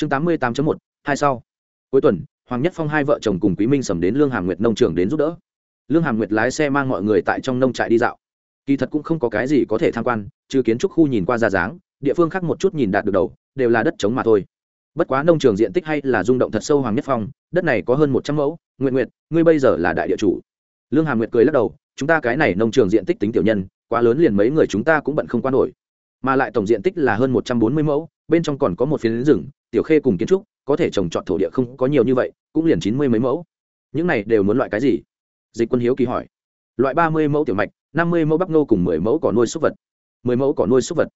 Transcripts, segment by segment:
chương tám mươi tám một, hai sau. Cuối tuần, hoàng nhất phong hai vợ chồng cùng quý minh sầm đến lương hàm nguyệt nông trường đến giúp đỡ. Lương hàm nguyệt lái xe mang mọi người tại trong nông trại đi dạo. Kỳ thật cũng không có cái gì có thể tham quan, trừ kiến trúc khu nhìn qua ra dáng, địa phương khác một chút nhìn đạt được đầu, đều là đất trống mà thôi. Bất quá nông trường diện tích hay là rung động thật sâu hoàng nhất phong, đất này có hơn một trăm mẫu nguyện nguyện ngươi bây giờ là đại địa chủ. Lương hàm nguyệt cười lắc đầu, chúng ta cái này nông trường diện tích tính tiểu nhân, quá lớn liền mấy người chúng ta cũng bận không qua nổi. Mà lại tổng diện tích là hơn một trăm bốn mươi mẫu bên trong còn có một phiến rừng, tiểu khê cùng kiến trúc, có thể trồng trọt thổ địa không có nhiều như vậy, cũng liền chín mươi mấy mẫu. Những này đều muốn loại cái gì? Dịch quân hiếu kỳ hỏi. Loại ba mươi mẫu tiểu mạch, năm mươi mẫu bắp nô cùng mười mẫu cỏ nuôi súc vật. Mười mẫu cỏ nuôi súc vật.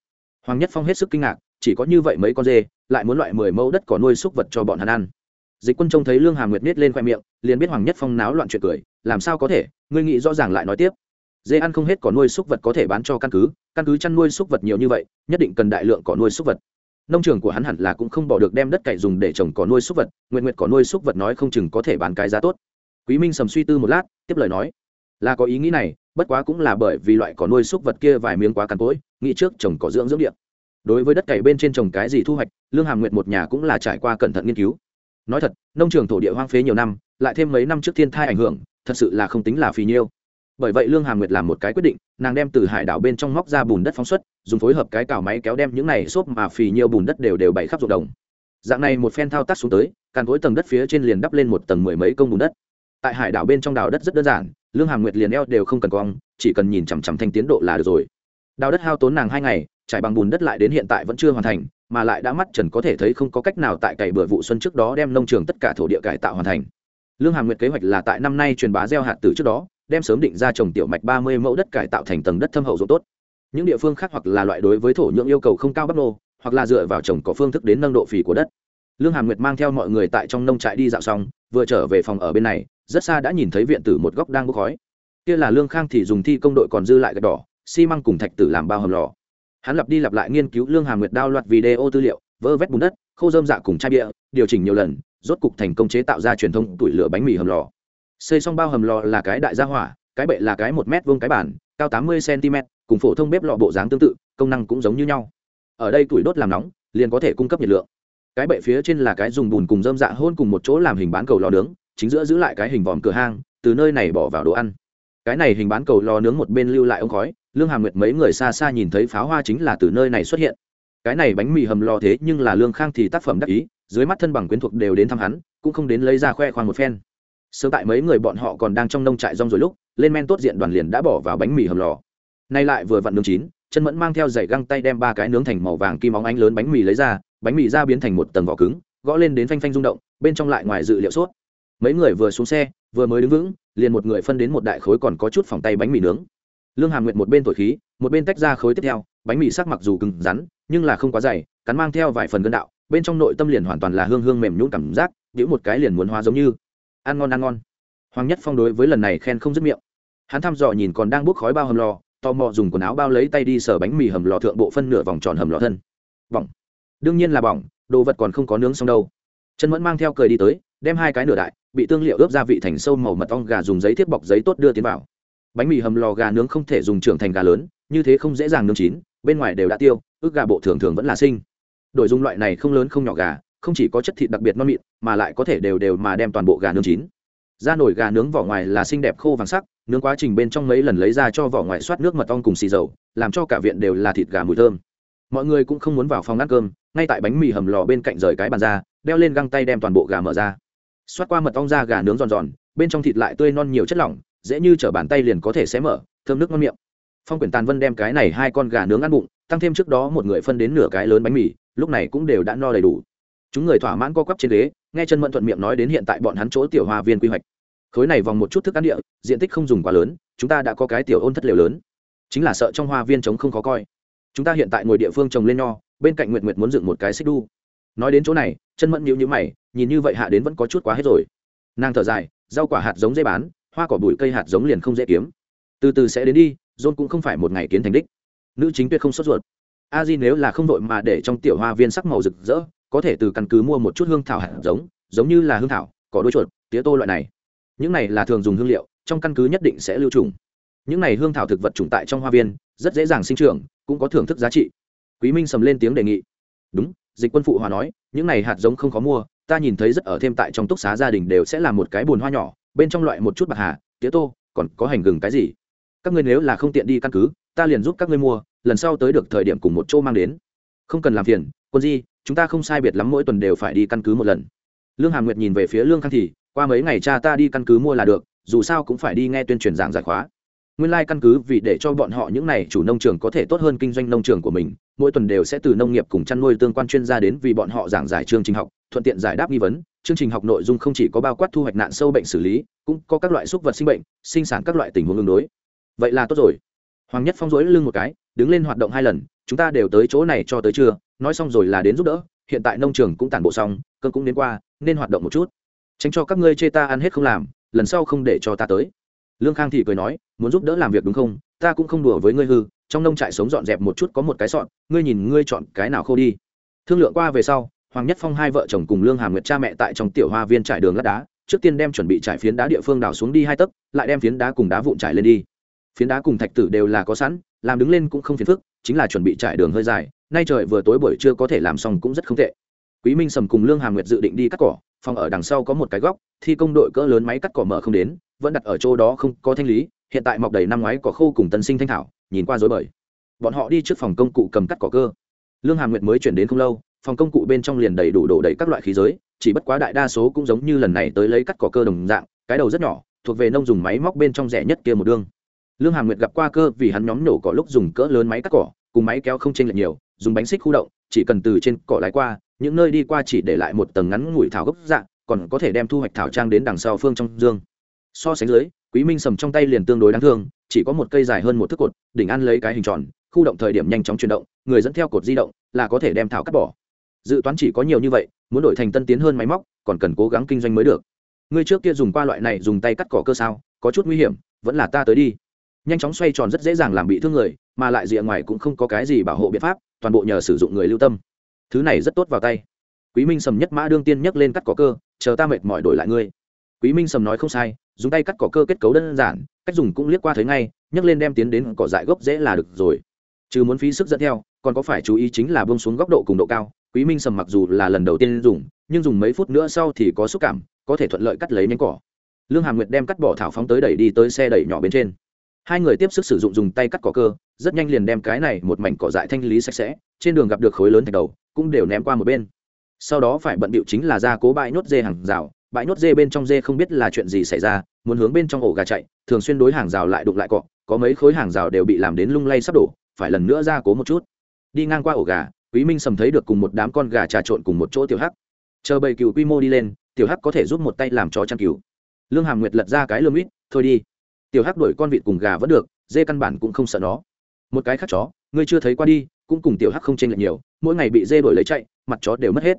Hoàng nhất phong hết sức kinh ngạc, chỉ có như vậy mấy con dê, lại muốn loại mười mẫu đất cỏ nuôi súc vật cho bọn hắn ăn. Dịch quân trông thấy lương hà nguyệt nết lên khoe miệng, liền biết hoàng nhất phong náo loạn chuyện cười, làm sao có thể, ngươi nghĩ rõ ràng lại nói tiếp. Dê ăn không hết cỏ nuôi súc vật có thể bán cho căn cứ căn cứ chăn nuôi súc vật nhiều như vậy, nhất định cần đại lượng cỏ nuôi súc vật nông trường của hắn hẳn là cũng không bỏ được đem đất cày dùng để trồng cỏ nuôi súc vật nguyện nguyện cỏ nuôi súc vật nói không chừng có thể bán cái giá tốt. Quý minh sầm suy tư một lát, tiếp lời nói, là có ý nghĩ này, bất quá cũng là bởi vì loại cỏ nuôi súc vật kia vài miếng quá cằn cỗi, nghĩ trước trồng cỏ dưỡng dưỡng điện đối với đất cày bên trên trồng cái gì thu hoạch, lương hàm nguyện một nhà cũng là trải qua cẩn thận nghiên cứu. Nói thật, nông trường thổ địa hoang phế nhiều năm, lại thêm mấy năm trước thiên thai ảnh hưởng, thật sự là không tính là phì nhiêu bởi vậy lương hà nguyệt làm một cái quyết định, nàng đem từ hải đảo bên trong móc ra bùn đất phóng xuất, dùng phối hợp cái cào máy kéo đem những này xốp mà phì nhiều bùn đất đều đều bày khắp ruộng đồng. Dạng này một phen thao tác xuống tới, càn cối tầng đất phía trên liền đắp lên một tầng mười mấy công bùn đất. Tại hải đảo bên trong đào đất rất đơn giản, lương hàm nguyệt liền eo đều không cần cong, chỉ cần nhìn chằm chằm thanh tiến độ là được rồi. Đào đất hao tốn nàng hai ngày, trải bằng bùn đất lại đến hiện tại vẫn chưa hoàn thành, mà lại đã mắt trần có thể thấy không có cách nào tại cày bừa vụ xuân trước đó đem nông trường tất cả thổ địa cải tạo hoàn thành. Lương hàm nguyệt kế hoạch là tại năm nay truyền bá gieo hạt từ trước đó đem sớm định ra trồng tiểu mạch ba mươi mẫu đất cải tạo thành tầng đất thâm hậu ruộng tốt. Những địa phương khác hoặc là loại đối với thổ nhưỡng yêu cầu không cao bắp nô, hoặc là dựa vào trồng có phương thức đến nâng độ phì của đất. Lương hàm nguyệt mang theo mọi người tại trong nông trại đi dạo xong, vừa trở về phòng ở bên này, rất xa đã nhìn thấy viện tử một góc đang bốc khói. Kia là lương khang thì dùng thi công đội còn dư lại gạch đỏ, xi măng cùng thạch tử làm bao hầm lò. Hắn lặp đi lặp lại nghiên cứu lương hàm nguyệt đao loạt video tư liệu, vơ vét bùn đất, khô dơm dạ cùng chai bia, điều chỉnh nhiều lần, rốt cục thành công chế tạo ra truyền thông tủi lửa bánh mì hầm lò xây xong bao hầm lò là cái đại gia hỏa, cái bệ là cái một mét vuông cái bản cao tám mươi cm cùng phổ thông bếp lò bộ dáng tương tự, công năng cũng giống như nhau. Ở đây tuổi đốt làm nóng, liền có thể cung cấp nhiệt lượng. Cái bệ phía trên là cái dùng bùn cùng dơm dạ hôn cùng một chỗ làm hình bán cầu lò nướng, chính giữa giữ lại cái hình vòm cửa hang, từ nơi này bỏ vào đồ ăn. Cái này hình bán cầu lò nướng một bên lưu lại ống khói, lương hàm nguyệt mấy người xa xa nhìn thấy pháo hoa chính là từ nơi này xuất hiện. Cái này bánh mì hầm lò thế nhưng là lương khang thì tác phẩm đắc ý, dưới mắt thân bằng quyến thuộc đều đến thăm hắn, cũng không đến lấy ra khoe khoang một phen sớm tại mấy người bọn họ còn đang trong nông trại rong rồi lúc, lên men tốt diện đoàn liền đã bỏ vào bánh mì hầm lò. Nay lại vừa vặn nướng chín, chân mẫn mang theo giày găng tay đem ba cái nướng thành màu vàng kim óng ánh lớn bánh mì lấy ra, bánh mì ra biến thành một tầng vỏ cứng, gõ lên đến phanh phanh rung động, bên trong lại ngoài dự liệu sốt. Mấy người vừa xuống xe, vừa mới đứng vững, liền một người phân đến một đại khối còn có chút phòng tay bánh mì nướng. Lương hàm nguyệt một bên thổi khí, một bên tách ra khối tiếp theo, bánh mì sắc mặc dù cứng rắn, nhưng là không quá dày, cắn mang theo vài phần gân đạo, bên trong nội tâm liền hoàn toàn là hương hương mềm nhũn cảm giác nhũ một cái liền muốn hóa giống như ăn ngon ăn ngon. Hoàng nhất phong đối với lần này khen không dứt miệng. Hắn thăm dò nhìn còn đang bốc khói bao hầm lò, tò mò dùng quần áo bao lấy tay đi sờ bánh mì hầm lò thượng bộ phân nửa vòng tròn hầm lò thân. Bỏng. Đương nhiên là bỏng, đồ vật còn không có nướng xong đâu. Chân mẫn mang theo cười đi tới, đem hai cái nửa đại, bị tương liệu ướp gia vị thành sâu màu mật ong gà dùng giấy thiếp bọc giấy tốt đưa tiến vào. Bánh mì hầm lò gà nướng không thể dùng trưởng thành gà lớn, như thế không dễ dàng nướng chín, bên ngoài đều đã tiêu ước gà bộ thường thường vẫn là sinh. Đổi dùng loại này không lớn không nhỏ gà, không chỉ có chất thịt đặc biệt non mịn mà lại có thể đều đều mà đem toàn bộ gà nướng chín. Da nổi gà nướng vỏ ngoài là xinh đẹp khô vàng sắc, nướng quá trình bên trong mấy lần lấy ra cho vỏ ngoài soát nước mật ong cùng xì dầu, làm cho cả viện đều là thịt gà mùi thơm. Mọi người cũng không muốn vào phòng ăn cơm, ngay tại bánh mì hầm lò bên cạnh rời cái bàn ra, đeo lên găng tay đem toàn bộ gà mở ra. Xoát qua mật ong ra gà nướng giòn giòn, bên trong thịt lại tươi non nhiều chất lỏng, dễ như chở bàn tay liền có thể xé mở, thơm nước ngon miệng. Phong quyển tàn vân đem cái này hai con gà nướng ăn bụng, tăng thêm trước đó một người phân đến nửa cái lớn bánh mì, lúc này cũng đều đã no đầy đủ. Chúng người thỏa mãn co quắp trên ghế nghe chân mẫn thuận miệng nói đến hiện tại bọn hắn chỗ tiểu hoa viên quy hoạch. Khối này vòng một chút thức ăn địa, diện tích không dùng quá lớn, chúng ta đã có cái tiểu ôn thất liều lớn. Chính là sợ trong hoa viên trống không khó coi. Chúng ta hiện tại ngồi địa phương trồng lên nho, bên cạnh nguyệt nguyệt muốn dựng một cái xích đu. Nói đến chỗ này, chân mẫn nhíu nhíu mày, nhìn như vậy hạ đến vẫn có chút quá hết rồi. Nàng thở dài, rau quả hạt giống dễ bán, hoa cỏ bụi cây hạt giống liền không dễ kiếm. Từ từ sẽ đến đi, john cũng không phải một ngày kiến thành đích. Nữ chính tuyệt không sốt ruột. A di nếu là không đội mà để trong tiểu hoa viên sắc màu rực rỡ có thể từ căn cứ mua một chút hương thảo hạt giống giống như là hương thảo, cỏ đôi chuột, tía tô loại này. Những này là thường dùng hương liệu, trong căn cứ nhất định sẽ lưu trùng. Những này hương thảo thực vật trùng tại trong hoa viên, rất dễ dàng sinh trưởng, cũng có thưởng thức giá trị. Quý minh sầm lên tiếng đề nghị. Đúng, dịch quân phụ hòa nói, những này hạt giống không có mua, ta nhìn thấy rất ở thêm tại trong túc xá gia đình đều sẽ là một cái bồn hoa nhỏ, bên trong loại một chút bạc hà, tía tô, còn có hành gừng cái gì? Các ngươi nếu là không tiện đi căn cứ, ta liền giúp các ngươi mua, lần sau tới được thời điểm cùng một chỗ mang đến. Không cần làm phiền, quân di chúng ta không sai biệt lắm mỗi tuần đều phải đi căn cứ một lần. Lương hàm nguyệt nhìn về phía lương khang thì, qua mấy ngày cha ta đi căn cứ mua là được, dù sao cũng phải đi nghe tuyên truyền giảng giải khóa. Nguyên lai căn cứ vì để cho bọn họ những n à y chủ nông trường có thể tốt hơn kinh doanh nông trường của mình, mỗi tuần đều sẽ từ nông nghiệp cùng chăn nuôi tương quan chuyên gia đến vì bọn họ giảng giải chương trình học, thuận tiện giải đáp nghi vấn. Chương trình học nội dung không chỉ có bao quát thu hoạch nạn sâu bệnh xử lý, cũng có các loại súc vật sinh bệnh, sinh sản các loại tình huống ứng đối. Vậy là tốt rồi. Hoàng nhất phong rỗi lưng một cái, đứng lên hoạt động hai lần, chúng ta đều tới chỗ này cho tới trưa nói xong rồi là đến giúp đỡ, hiện tại nông trường cũng tản bộ xong cơn cũng đến qua, nên hoạt động một chút. Tránh cho các ngươi chê ta ăn hết không làm, lần sau không để cho ta tới. Lương khang thì cười nói, muốn giúp đỡ làm việc đúng không? Ta cũng không đùa với ngươi hư, trong nông trại sống dọn dẹp một chút có một cái sọn, ngươi nhìn ngươi chọn cái nào khô đi. Thương lượng qua về sau, hoàng nhất phong hai vợ chồng cùng lương hàm nguyệt cha mẹ tại trong tiểu hoa viên trải đường lát đá, trước tiên đem chuẩn bị trải phiến đá địa phương đào xuống đi hai tấc, lại đem phiến đá cùng đá vụn trải lên đi. Phiến đá cùng thạch tử đều là có sẵn, làm đứng lên cũng không phiền phức, chính là chuẩn bị trải đường hơi dài nay trời vừa tối buổi trưa có thể làm xong cũng rất không tệ. Quý minh sầm cùng lương hàm nguyệt dự định đi cắt cỏ, phòng ở đằng sau có một cái góc, thi công đội cỡ lớn máy cắt cỏ mở không đến, vẫn đặt ở chỗ đó không có thanh lý, hiện tại mọc đầy năm ngoái cỏ khô cùng tân sinh thanh thảo, nhìn qua dối bời. Bọn họ đi trước phòng công cụ cầm cắt cỏ cơ. Lương hàm nguyệt mới chuyển đến không lâu, phòng công cụ bên trong liền đầy đủ đổ đầy các loại khí giới, chỉ bất quá đại đa số cũng giống như lần này tới lấy cắt cỏ cơ đồng dạng, cái đầu rất nhỏ, thuộc về nông dùng máy móc bên trong rẻ nhất kia một đương lương hàm nguyệt gặp qua cơ vì hắn nhóm nổ cỏ lúc dùng cỡ lớn máy cắt cỏ, cùng máy kéo không chênh lệch nhiều dùng bánh xích khu động, chỉ cần từ trên cỏ lái qua, những nơi đi qua chỉ để lại một tầng ngắn ngủi thảo gốc dạng còn có thể đem thu hoạch thảo trang đến đằng sau phương trong dương. So sánh dưới, quý minh sầm trong tay liền tương đối đáng thương, chỉ có một cây dài hơn một thước cột, đỉnh ăn lấy cái hình tròn, khu động thời điểm nhanh chóng chuyển động, người dẫn theo cột di động, là có thể đem thảo cắt bỏ. Dự toán chỉ có nhiều như vậy, muốn đổi thành tân tiến hơn máy móc, còn cần cố gắng kinh doanh mới được. Người trước kia dùng qua loại này dùng tay cắt cỏ cơ sao? Có chút nguy hiểm, vẫn là ta tới đi. Nhanh chóng xoay tròn rất dễ dàng làm bị thương người, mà lại rìa ngoài cũng không có cái gì bảo hộ biện pháp toàn bộ nhờ sử dụng người lưu tâm. Thứ này rất tốt vào tay. Quý minh sầm nhất mã đương tiên nhấc lên cắt cỏ cơ, chờ ta mệt mỏi đổi lại ngươi. Quý minh sầm nói không sai, dùng tay cắt cỏ cơ kết cấu đơn giản, cách dùng cũng liếc qua thấy ngay, nhấc lên đem tiến đến cỏ dại gốc dễ là được rồi. Trừ muốn phí sức dẫn theo, còn có phải chú ý chính là bông xuống góc độ cùng độ cao. Quý minh sầm mặc dù là lần đầu tiên dùng, nhưng dùng mấy phút nữa sau thì có xúc cảm, có thể thuận lợi cắt lấy nhánh cỏ. Lương hàm nguyệt đem cắt bỏ thảo phóng tới đẩy đi tới xe đẩy nhỏ bên trên hai người tiếp sức sử dụng dùng tay cắt cỏ cơ, rất nhanh liền đem cái này một mảnh cỏ dại thanh lý sạch sẽ, trên đường gặp được khối lớn thạch đầu, cũng đều ném qua một bên. Sau đó phải bận bịu chính là ra cố bãi nhốt dê hàng rào, bãi nhốt dê bên trong dê không biết là chuyện gì xảy ra, muốn hướng bên trong ổ gà chạy, thường xuyên đối hàng rào lại đụng lại cọ, có mấy khối hàng rào đều bị làm đến lung lay sắp đổ, phải lần nữa ra cố một chút. Đi ngang qua ổ gà, quý minh sầm thấy được cùng một đám con gà trà trộn cùng một chỗ tiểu hắc. Chờ bầy cừu quy mô đi lên, tiểu hắc có thể giúp một tay làm chó chăn cừu. Lương hàm nguyệt lật ra cái lương ít thôi đi tiểu hắc đuổi con vịt cùng gà vẫn được, dê căn bản cũng không sợ nó. Một cái khác chó, ngươi chưa thấy qua đi, cũng cùng tiểu hắc không chênh lệch nhiều, mỗi ngày bị dê đuổi lấy chạy, mặt chó đều mất hết.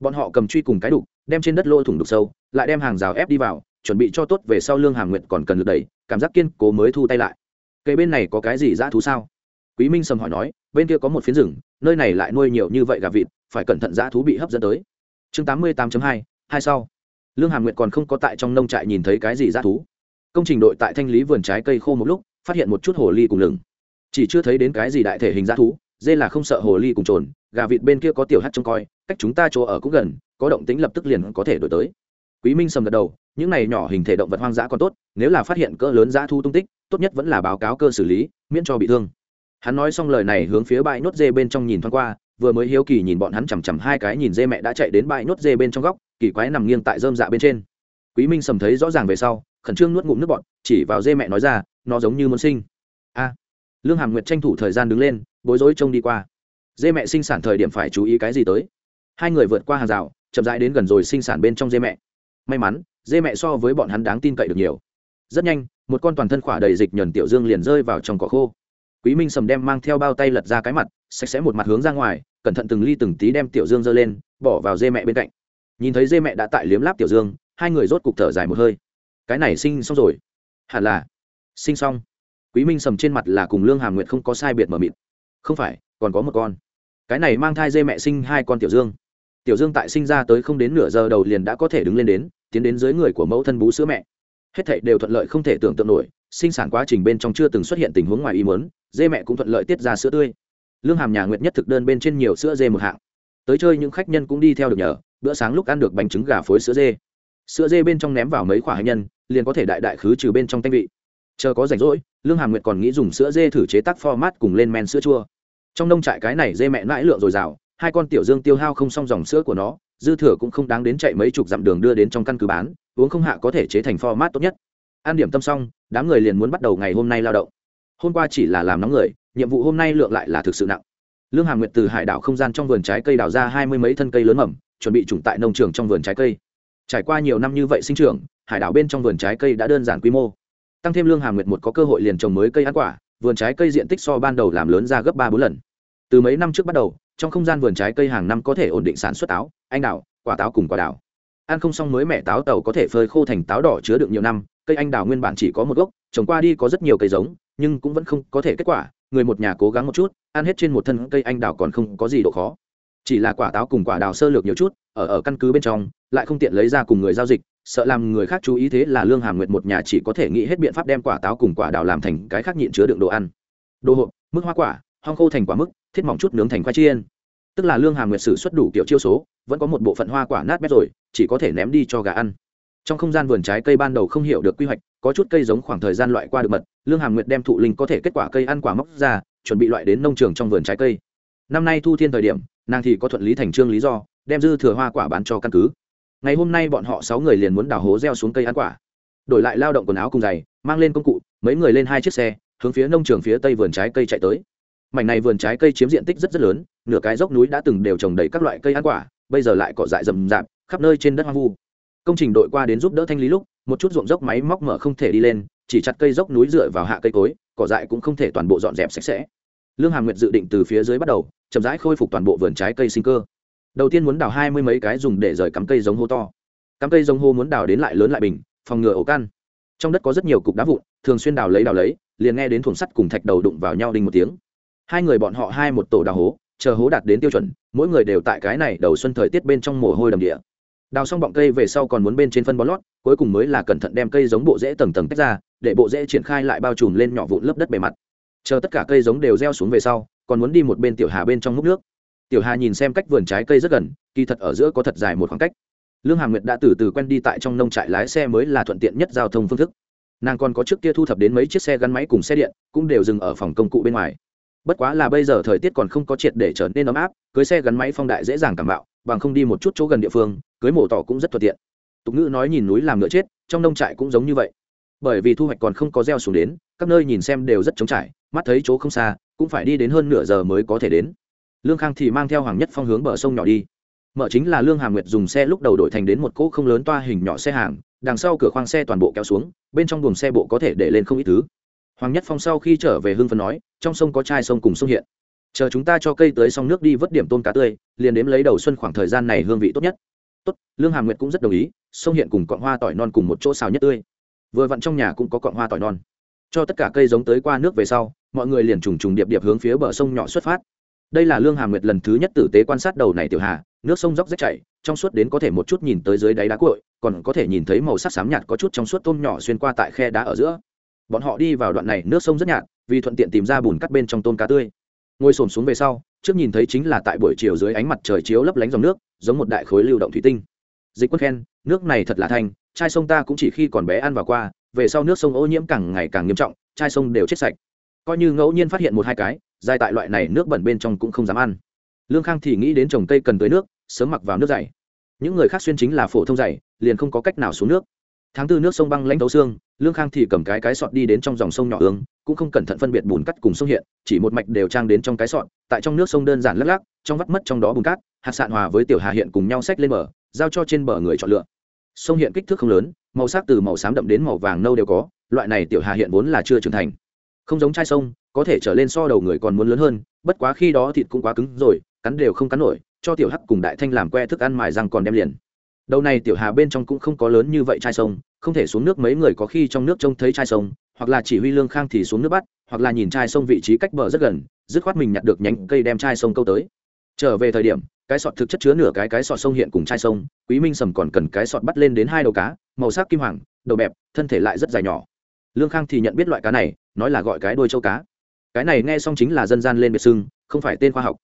Bọn họ cầm truy cùng cái đục, đem trên đất lỗ thủng đục sâu, lại đem hàng rào ép đi vào, chuẩn bị cho tốt về sau lương hàm nguyện còn cần lực đẩy, cảm giác kiên cố mới thu tay lại. Cây bên này có cái gì dã thú sao? Quý minh sầm hỏi nói, bên kia có một phiến rừng, nơi này lại nuôi nhiều như vậy gà vịt, phải cẩn thận dã thú bị hấp dẫn tới. Chương tám mươi tám hai hai sau. Lương hàm nguyện còn không có tại trong nông trại nhìn thấy cái gì dã thú công trình đội tại thanh lý vườn trái cây khô một lúc, phát hiện một chút hồ ly cùng lừng chỉ chưa thấy đến cái gì đại thể hình dã thú, dê là không sợ hồ ly cùng trồn, gà vịt bên kia có tiểu hát trông coi, cách chúng ta chỗ ở cũng gần, có động tính lập tức liền có thể đổi tới. Quý minh sầm gật đầu, những này nhỏ hình thể động vật hoang dã còn tốt, nếu là phát hiện cỡ lớn dã thu tung tích, tốt nhất vẫn là báo cáo cơ xử lý, miễn cho bị thương. Hắn nói xong lời này hướng phía bãi nốt dê bên trong nhìn thoáng qua, vừa mới hiếu kỳ nhìn bọn hắn chằm chằm hai cái nhìn dê mẹ đã chạy đến bãi nốt dê bên trong góc, kỳ quái nằm nghiêng tại dơm dạ bên trên quý minh sầm thấy rõ ràng về sau, khẩn trương nuốt ngụm nước bọt. chỉ vào dê mẹ nói ra, nó giống như muốn sinh. A. Lương hàm nguyệt tranh thủ thời gian đứng lên, bối rối trông đi qua. Dê mẹ sinh sản thời điểm phải chú ý cái gì tới? Hai người vượt qua hàng rào, chậm rãi đến gần rồi sinh sản bên trong dê mẹ. May mắn, dê mẹ so với bọn hắn đáng tin cậy được nhiều. Rất nhanh, một con toàn thân khỏa đầy dịch nhờn tiểu dương liền rơi vào trong cỏ khô. Quý minh sầm đem mang theo bao tay lật ra cái mặt, sạch sẽ một mặt hướng ra ngoài, cẩn thận từng ly từng tí đem tiểu dương giơ lên, bỏ vào dê mẹ bên cạnh. Nhìn thấy dê mẹ đã tại liếm láp tiểu dương hai người rốt cục thở dài một hơi. Cái này sinh xong rồi. Hẳn là sinh xong. Quý minh sầm trên mặt là cùng lương hàm nguyệt không có sai biệt mờ mịt. Không phải, còn có một con. Cái này mang thai dê mẹ sinh hai con tiểu dương. Tiểu dương tại sinh ra tới không đến nửa giờ đầu liền đã có thể đứng lên đến, tiến đến dưới người của mẫu thân bú sữa mẹ. Hết thảy đều thuận lợi không thể tưởng tượng nổi, sinh sản quá trình bên trong chưa từng xuất hiện tình huống ngoài ý muốn, dê mẹ cũng thuận lợi tiết ra sữa tươi. Lương hàm nhà nguyệt nhất thực đơn bên trên nhiều sữa dê một hạng. Tới chơi những khách nhân cũng đi theo được nhờ, bữa sáng lúc ăn được bánh trứng gà phối sữa dê sữa dê bên trong ném vào mấy khoả hạnh nhân, liền có thể đại đại khứ trừ bên trong tanh vị. Chờ có rảnh rỗi, lương hàm nguyệt còn nghĩ dùng sữa dê thử chế tác format cùng lên men sữa chua. Trong nông trại cái này dê mẹ mãi lượng dồi dào, hai con tiểu dương tiêu hao không xong dòng sữa của nó, dư thừa cũng không đáng đến chạy mấy chục dặm đường đưa đến trong căn cứ bán, uống không hạ có thể chế thành format tốt nhất. An điểm tâm xong, đám người liền muốn bắt đầu ngày hôm nay lao động. Hôm qua chỉ là làm nóng người, nhiệm vụ hôm nay lượng lại là thực sự nặng. Lương hàm nguyệt từ hải đảo không gian trong vườn trái cây đào ra hai mươi mấy thân cây lớn mầm, chuẩn bị trùng tại nông trường trong vườn trái cây trải qua nhiều năm như vậy sinh trưởng, hải đảo bên trong vườn trái cây đã đơn giản quy mô. Tăng thêm lương hàm nguyệt một có cơ hội liền trồng mới cây ăn quả, vườn trái cây diện tích so ban đầu làm lớn ra gấp ba bốn lần. Từ mấy năm trước bắt đầu, trong không gian vườn trái cây hàng năm có thể ổn định sản xuất táo, anh đào, quả táo cùng quả đào. Ăn không xong mới mẹ táo tàu có thể phơi khô thành táo đỏ chứa đựng nhiều năm, cây anh đào nguyên bản chỉ có một gốc, trồng qua đi có rất nhiều cây giống, nhưng cũng vẫn không có thể kết quả, người một nhà cố gắng một chút, ăn hết trên một thân cây anh đào còn không có gì độ khó. Chỉ là quả táo cùng quả đào sơ lược nhiều chút ở ở căn cứ bên trong, lại không tiện lấy ra cùng người giao dịch, sợ làm người khác chú ý thế là lương hàm nguyệt một nhà chỉ có thể nghĩ hết biện pháp đem quả táo cùng quả đào làm thành cái khác nhịn chứa đựng đồ ăn. Đồ hộp, mức hoa quả, hong khô thành quả mức, thiết mỏng chút nướng thành khoai chiên. Tức là lương hàm nguyệt sử xuất đủ kiểu chiêu số, vẫn có một bộ phận hoa quả nát bét rồi, chỉ có thể ném đi cho gà ăn. Trong không gian vườn trái cây ban đầu không hiểu được quy hoạch, có chút cây giống khoảng thời gian loại qua được mật, lương hàm nguyệt đem thụ linh có thể kết quả cây ăn quả móc ra, chuẩn bị loại đến nông trường trong vườn trái cây. Năm nay thu thiên thời điểm, nàng thì có thuận lý thành trương lý do đem dư thừa hoa quả bán cho căn cứ. Ngày hôm nay bọn họ sáu người liền muốn đào hố gieo xuống cây ăn quả. Đổi lại lao động quần áo cùng giày, mang lên công cụ, mấy người lên hai chiếc xe, hướng phía nông trường phía tây vườn trái cây chạy tới. Mảnh này vườn trái cây chiếm diện tích rất rất lớn, nửa cái dốc núi đã từng đều trồng đầy các loại cây ăn quả, bây giờ lại cỏ dại rậm rạp, khắp nơi trên đất hoang vu. Công trình đội qua đến giúp đỡ thanh lý lúc, một chút ruộng dốc máy móc mở không thể đi lên, chỉ chặt cây dốc núi dựa vào hạ cây cối, cỏ dại cũng không thể toàn bộ dọn dẹp sạch sẽ. Lương hàm nguyệt dự định từ phía dưới bắt đầu, chậm rãi khôi phục toàn bộ vườn trái cây sinh cơ đầu tiên muốn đào hai mươi mấy cái dùng để rời cắm cây giống hô to. Cắm cây giống hô muốn đào đến lại lớn lại bình, phòng ngừa ổ căn. Trong đất có rất nhiều cục đá vụn, thường xuyên đào lấy đào lấy, liền nghe đến thùng sắt cùng thạch đầu đụng vào nhau đinh một tiếng. Hai người bọn họ hai một tổ đào hố, chờ hố đạt đến tiêu chuẩn, mỗi người đều tại cái này đầu xuân thời tiết bên trong mồ hôi đầm địa. Đào xong bọng cây về sau còn muốn bên trên phân bón lót, cuối cùng mới là cẩn thận đem cây giống bộ rễ tầng tầng tách ra, để bộ rễ triển khai lại bao trùm lên nhỏ vụn lớp đất bề mặt. Chờ tất cả cây giống đều gieo xuống về sau, còn muốn đi một bên tiểu hà bên trong múc nước tiểu hà nhìn xem cách vườn trái cây rất gần, kỳ thật ở giữa có thật dài một khoảng cách. Lương hà nguyệt đã từ từ quen đi tại trong nông trại lái xe mới là thuận tiện nhất giao thông phương thức. Nàng còn có trước kia thu thập đến mấy chiếc xe gắn máy cùng xe điện, cũng đều dừng ở phòng công cụ bên ngoài. Bất quá là bây giờ thời tiết còn không có triệt để trở nên ấm áp, cưới xe gắn máy phong đại dễ dàng cảm bạo, bằng không đi một chút chỗ gần địa phương, cưới mổ tỏ cũng rất thuận tiện. Tục ngữ nói nhìn núi làm ngựa chết, trong nông trại cũng giống như vậy. Bởi vì thu hoạch còn không có gieo xuống đến, các nơi nhìn xem đều rất trống trải, mắt thấy chỗ không xa, cũng phải đi đến hơn nửa giờ mới có thể đến lương khang thì mang theo hoàng nhất phong hướng bờ sông nhỏ đi. Mở chính là lương hà nguyệt dùng xe lúc đầu đổi thành đến một cỗ không lớn toa hình nhỏ xe hàng, đằng sau cửa khoang xe toàn bộ kéo xuống, bên trong buồng xe bộ có thể để lên không ít thứ. Hoàng nhất phong sau khi trở về hưng phấn nói, trong sông có chai sông cùng sông hiện. Chờ chúng ta cho cây tới sông nước đi vớt điểm tôm cá tươi, liền đếm lấy đầu xuân khoảng thời gian này hương vị tốt nhất. Tốt. Lương hàm nguyệt cũng rất đồng ý, sông hiện cùng cọn hoa tỏi non cùng một chỗ xào nhất tươi. Vừa vặn trong nhà cũng có cọn hoa tỏi non. Cho tất cả cây giống tới qua nước về sau, mọi người liền trùng trùng điệp điệp hướng phía bờ sông nhỏ xuất phát đây là lương hà nguyệt lần thứ nhất tử tế quan sát đầu này tiểu hà, nước sông dốc rách chảy, trong suốt đến có thể một chút nhìn tới dưới đáy đá cội còn có thể nhìn thấy màu sắc xám nhạt có chút trong suốt tôm nhỏ xuyên qua tại khe đá ở giữa. Bọn họ đi vào đoạn này, nước sông rất nhạt, vì thuận tiện tìm ra bùn cắt bên trong tôm cá tươi. Ngồi xổm xuống về sau, trước nhìn thấy chính là tại buổi chiều dưới ánh mặt trời chiếu lấp lánh dòng nước, giống một đại khối lưu động thủy tinh. Dịch quân khen, nước này thật là thanh, chai sông ta cũng chỉ khi còn bé ăn vào qua, về sau nước sông ô nhiễm càng ngày càng nghiêm trọng, chai sông đều chết sạch. Coi như ngẫu nhiên phát hiện một hai cái dài tại loại này nước bẩn bên trong cũng không dám ăn. Lương khang thì nghĩ đến trồng cây cần tới nước, sớm mặc vào nước dày. Những người khác xuyên chính là phổ thông dày, liền không có cách nào xuống nước. Tháng tư nước sông băng lãnh thấu xương, lương khang thì cầm cái cái sọt đi đến trong dòng sông nhỏ ương, cũng không cẩn thận phân biệt bùn cắt cùng sông hiện, chỉ một mạch đều trang đến trong cái sọt, tại trong nước sông đơn giản lắc lắc, trong vắt mất trong đó bùn cát, hạt sạn hòa với tiểu hà hiện cùng nhau xách lên bờ, giao cho trên bờ người chọn lựa. Sông hiện kích thước không lớn, màu sắc từ màu xám đậm đến màu vàng nâu đều có, loại này tiểu hà hiện vốn là chưa trưởng thành. Không giống chai sông có thể trở lên so đầu người còn muốn lớn hơn, bất quá khi đó thịt cũng quá cứng rồi, cắn đều không cắn nổi, cho tiểu hắc cùng đại thanh làm que thức ăn mài răng còn đem liền. Đầu này tiểu hà bên trong cũng không có lớn như vậy chai sông, không thể xuống nước mấy người có khi trong nước trông thấy chai sông, hoặc là chỉ huy lương khang thì xuống nước bắt, hoặc là nhìn chai sông vị trí cách bờ rất gần, dứt khoát mình nhặt được nhánh cây đem chai sông câu tới. Trở về thời điểm, cái sọt thực chất chứa nửa cái cái sọt sông hiện cùng chai sông, quý minh sầm còn cần cái sọt bắt lên đến hai đầu cá, màu sắc kim hoàng, đầu bẹp, thân thể lại rất dài nhỏ. Lương khang thì nhận biết loại cá này, nói là gọi cái đôi châu cá cái này nghe xong chính là dân gian lên biệt sưng không phải tên khoa học.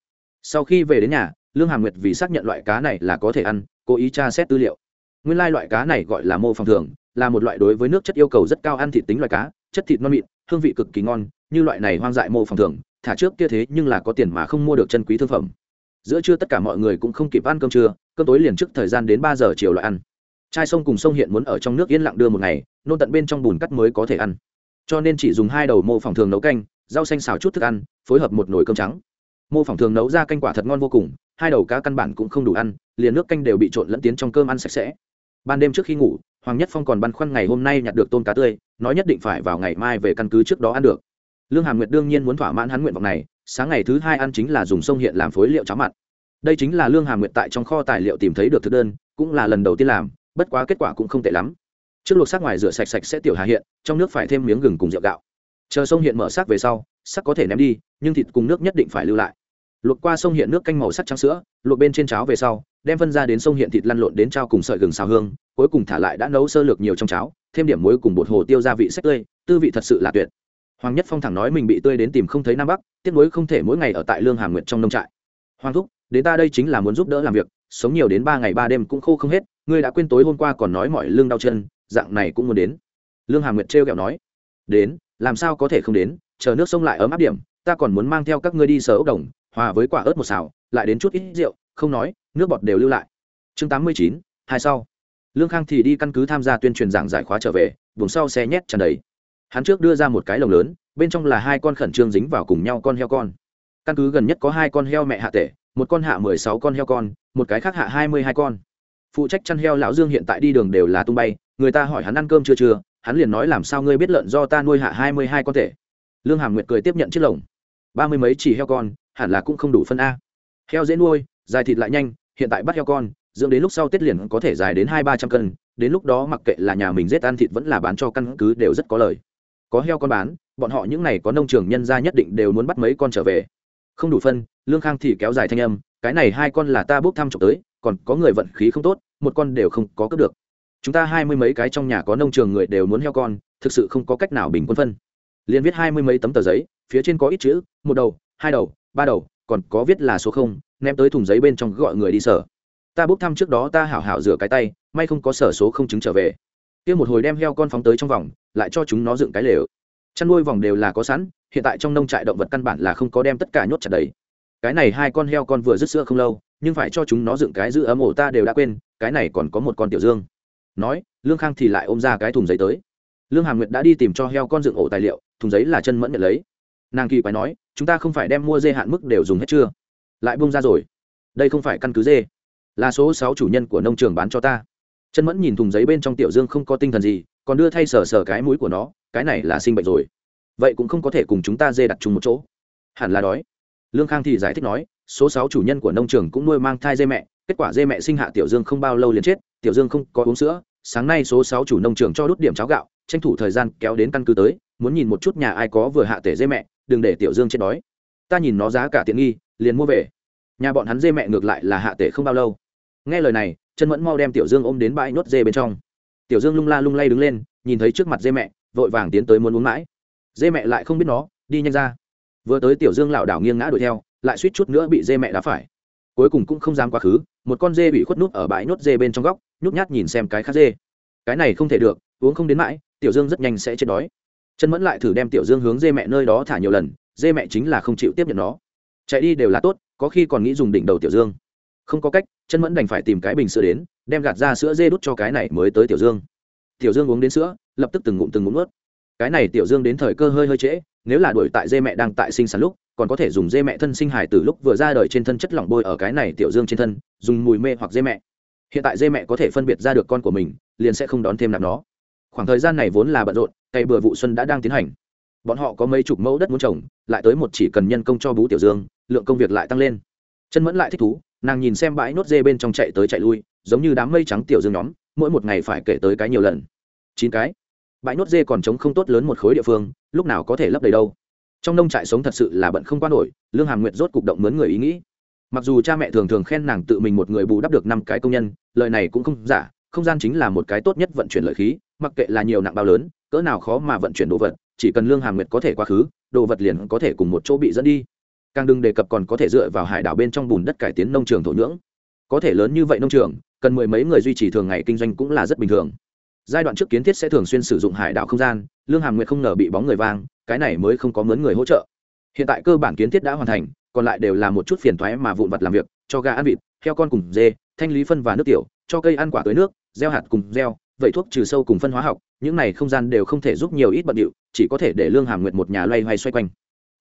Sau khi về đến nhà, lương hàm nguyệt vì xác nhận loại cá này là có thể ăn, cố ý tra xét tư liệu. Nguyên lai loại cá này gọi là mô phòng thường, là một loại đối với nước chất yêu cầu rất cao ăn thịt tính loại cá, chất thịt non mịn, hương vị cực kỳ ngon, như loại này hoang dại mô phòng thường, thả trước kia thế nhưng là có tiền mà không mua được chân quý thương phẩm. Giữa trưa tất cả mọi người cũng không kịp ăn cơm trưa, cơm tối liền trước thời gian đến ba giờ chiều loại ăn. Chai sông cùng sông hiện muốn ở trong nước yên lặng đưa một ngày, nôn tận bên trong bùn cắt mới có thể ăn. Cho nên chỉ dùng hai đầu mô phòng thường nấu canh rau xanh xào chút thức ăn, phối hợp một nồi cơm trắng. Mô phỏng thường nấu ra canh quả thật ngon vô cùng, hai đầu cá căn bản cũng không đủ ăn, liền nước canh đều bị trộn lẫn tiến trong cơm ăn sạch sẽ. Ban đêm trước khi ngủ, hoàng nhất phong còn băn khoăn ngày hôm nay nhặt được tôm cá tươi, nói nhất định phải vào ngày mai về căn cứ trước đó ăn được. Lương hàm nguyệt đương nhiên muốn thỏa mãn hắn nguyện vọng này, sáng ngày thứ hai ăn chính là dùng sông hiện làm phối liệu cháo mặn. Đây chính là lương hàm nguyệt tại trong kho tài liệu tìm thấy được thực đơn, cũng là lần đầu tiên làm, bất quá kết quả cũng không tệ lắm. Trước luộc sát ngoài rửa sạch sạch sẽ tiểu hà hiện, trong nước phải thêm miếng gừng cùng rượu gạo chờ sông hiện mở xác về sau, sắc có thể ném đi, nhưng thịt cùng nước nhất định phải lưu lại. Luộc qua sông hiện nước canh màu sắc trắng sữa, luộc bên trên cháo về sau, đem phân ra đến sông hiện thịt lăn lộn đến trao cùng sợi gừng xào hương, cuối cùng thả lại đã nấu sơ lược nhiều trong cháo, thêm điểm muối cùng bột hồ tiêu gia vị sách tươi, tư vị thật sự là tuyệt. Hoàng nhất phong thẳng nói mình bị tươi đến tìm không thấy nam bắc, tiếc nuối không thể mỗi ngày ở tại lương hàm nguyệt trong nông trại. Hoàng thúc, đến ta đây chính là muốn giúp đỡ làm việc, sống nhiều đến ba ngày ba đêm cũng khô không hết, ngươi đã quên tối hôm qua còn nói mọi lương đau chân, dạng này cũng muốn đến. Lương hàm nguyệt trêu kẹo nói, đến làm sao có thể không đến, chờ nước sông lại ấm áp điểm, ta còn muốn mang theo các ngươi đi sở ốc đồng, hòa với quả ớt một xào, lại đến chút ít rượu, không nói, nước bọt đều lưu lại. Chương tám mươi chín, hai sau. Lương khang thì đi căn cứ tham gia tuyên truyền giảng giải khóa trở về, vùng sau xe nhét tràn đầy. Hắn trước đưa ra một cái lồng lớn, bên trong là hai con khẩn trương dính vào cùng nhau con heo con. Căn cứ gần nhất có hai con heo mẹ hạ tể một con hạ mười sáu con heo con, một cái khác hạ hai mươi hai con. Phụ trách chăn heo lão dương hiện tại đi đường đều là tung bay, người ta hỏi hắn ăn cơm chưa chưa hắn liền nói làm sao ngươi biết lợn do ta nuôi hạ hai mươi hai con tể lương hàm nguyệt cười tiếp nhận chiếc lồng. Ba mươi mấy chỉ heo con, hẳn là cũng không đủ phân a. Heo dễ nuôi, dài thịt lại nhanh, hiện tại bắt heo con, dưỡng đến lúc sau tết liền có thể dài đến hai ba trăm cân, đến lúc đó mặc kệ là nhà mình giết ăn thịt vẫn là bán cho căn cứ đều rất có lời. Có heo con bán, bọn họ những n à y có nông trường nhân gia nhất định đều muốn bắt mấy con trở về. Không đủ phân, lương khang thì kéo dài thanh âm, cái này hai con là ta bốc thăm trộm tới, còn có người vận khí không tốt, một con đều không có cướp được chúng ta hai mươi mấy cái trong nhà có nông trường người đều muốn heo con, thực sự không có cách nào bình quân phân. Liền viết hai mươi mấy tấm tờ giấy, phía trên có ít chữ, một đầu, hai đầu, ba đầu, còn có viết là số không, ném tới thùng giấy bên trong gọi người đi sở. Ta bốc thăm trước đó ta hảo hảo rửa cái tay, may không có sở số không chứng trở về. Kia một hồi đem heo con phóng tới trong vòng, lại cho chúng nó dựng cái lều. Chăn nuôi vòng đều là có sẵn, hiện tại trong nông trại động vật căn bản là không có đem tất cả nhốt chặt đấy cái này hai con heo con vừa dứt sữa không lâu, nhưng phải cho chúng nó dựng cái giữ ấm ổ ta đều đã quên, cái này còn có một con tiểu dương nói, lương khang thì lại ôm ra cái thùng giấy tới. Lương hà nguyệt đã đi tìm cho heo con dựng ổ tài liệu, thùng giấy là chân mẫn nhận lấy. Nàng kỳ quái nói, chúng ta không phải đem mua dê hạn mức đều dùng hết chưa? Lại bung ra rồi. Đây không phải căn cứ dê. Là số sáu chủ nhân của nông trường bán cho ta. Chân mẫn nhìn thùng giấy bên trong tiểu dương không có tinh thần gì, còn đưa thay sờ sờ cái mũi của nó, cái này là sinh bệnh rồi. Vậy cũng không có thể cùng chúng ta dê đặt chung một chỗ. Hẳn là đói. Lương khang thì giải thích nói, số sáu chủ nhân của nông trường cũng nuôi mang thai dê mẹ, kết quả dê mẹ sinh hạ tiểu dương không bao lâu liền chết, tiểu dương không có uống sữa sáng nay số sáu chủ nông trường cho đốt điểm cháo gạo, tranh thủ thời gian kéo đến căn cứ tới, muốn nhìn một chút nhà ai có vừa hạ tể dê mẹ, đừng để tiểu dương chết đói. Ta nhìn nó giá cả tiện nghi, liền mua về. Nhà bọn hắn dê mẹ ngược lại là hạ tể không bao lâu. Nghe lời này, chân mẫn mau đem tiểu dương ôm đến bãi nốt dê bên trong. Tiểu dương lung la lung lay đứng lên, nhìn thấy trước mặt dê mẹ, vội vàng tiến tới muốn uống mãi. Dê mẹ lại không biết nó, đi nhanh ra. Vừa tới tiểu dương lảo đảo nghiêng ngã đuổi theo, lại suýt chút nữa bị dê mẹ đá phải. Cuối cùng cũng không dám quá khứ, một con dê bị khuất nút ở bãi nốt dê bên trong góc nhút nhát nhìn xem cái khác dê. Cái này không thể được, uống không đến mãi, tiểu dương rất nhanh sẽ chết đói. Chân mẫn lại thử đem tiểu dương hướng dê mẹ nơi đó thả nhiều lần, dê mẹ chính là không chịu tiếp nhận nó. Chạy đi đều là tốt, có khi còn nghĩ dùng đỉnh đầu tiểu dương. Không có cách chân mẫn đành phải tìm cái bình sữa đến, đem gạt ra sữa dê đút cho cái này mới tới tiểu dương. Tiểu dương uống đến sữa, lập tức từng ngụm từng ngụm ướt cái này tiểu dương đến thời cơ hơi hơi trễ, nếu là đuổi tại dê mẹ đang tại sinh sản lúc, còn có thể dùng dê mẹ thân sinh hài từ lúc vừa ra đời trên thân chất lỏng bôi ở cái này tiểu dương trên thân, dùng mùi mê hoặc dê mẹ hiện tại dê mẹ có thể phân biệt ra được con của mình, liền sẽ không đón thêm nạp nó. Khoảng thời gian này vốn là bận rộn cây bừa vụ xuân đã đang tiến hành. Bọn họ có mấy chục mẫu đất muốn trồng, lại tới một chỉ cần nhân công cho bú tiểu dương, lượng công việc lại tăng lên. Chân mẫn lại thích thú, nàng nhìn xem bãi nốt dê bên trong chạy tới chạy lui, giống như đám mây trắng tiểu dương nhóm, mỗi một ngày phải kể tới cái nhiều lần. Chín cái. Bãi nốt dê còn trống không tốt lớn một khối địa phương, lúc nào có thể lấp đầy đâu. Trong nông trại sống thật sự là bận không qua nổi, lương hàm nguyệt rốt cục động mướn người ý nghĩ mặc dù cha mẹ thường thường khen nàng tự mình một người bù đắp được năm cái công nhân, lời này cũng không giả, không gian chính là một cái tốt nhất vận chuyển lợi khí, mặc kệ là nhiều nặng bao lớn, cỡ nào khó mà vận chuyển đồ vật, chỉ cần lương hàm nguyệt có thể quá khứ, đồ vật liền có thể cùng một chỗ bị dẫn đi. Càng đừng đề cập còn có thể dựa vào hải đảo bên trong bùn đất cải tiến nông trường thổ nhưỡng. Có thể lớn như vậy nông trường, cần mười mấy người duy trì thường ngày kinh doanh cũng là rất bình thường. Giai đoạn trước kiến thiết sẽ thường xuyên sử dụng hải đảo không gian, lương hàm nguyệt không ngờ bị bóng người vang, cái này mới không có mướn người hỗ trợ. Hiện tại cơ bản kiến thiết đã hoàn thành còn lại đều là một chút phiền thoái mà vụn vặt làm việc, cho gà ăn vịt, heo con cùng dê, thanh lý phân và nước tiểu, cho cây ăn quả tới nước, gieo hạt cùng gieo, vậy thuốc trừ sâu cùng phân hóa học, những này không gian đều không thể giúp nhiều ít bận điệu, chỉ có thể để lương hàm nguyệt một nhà loay hoay xoay quanh.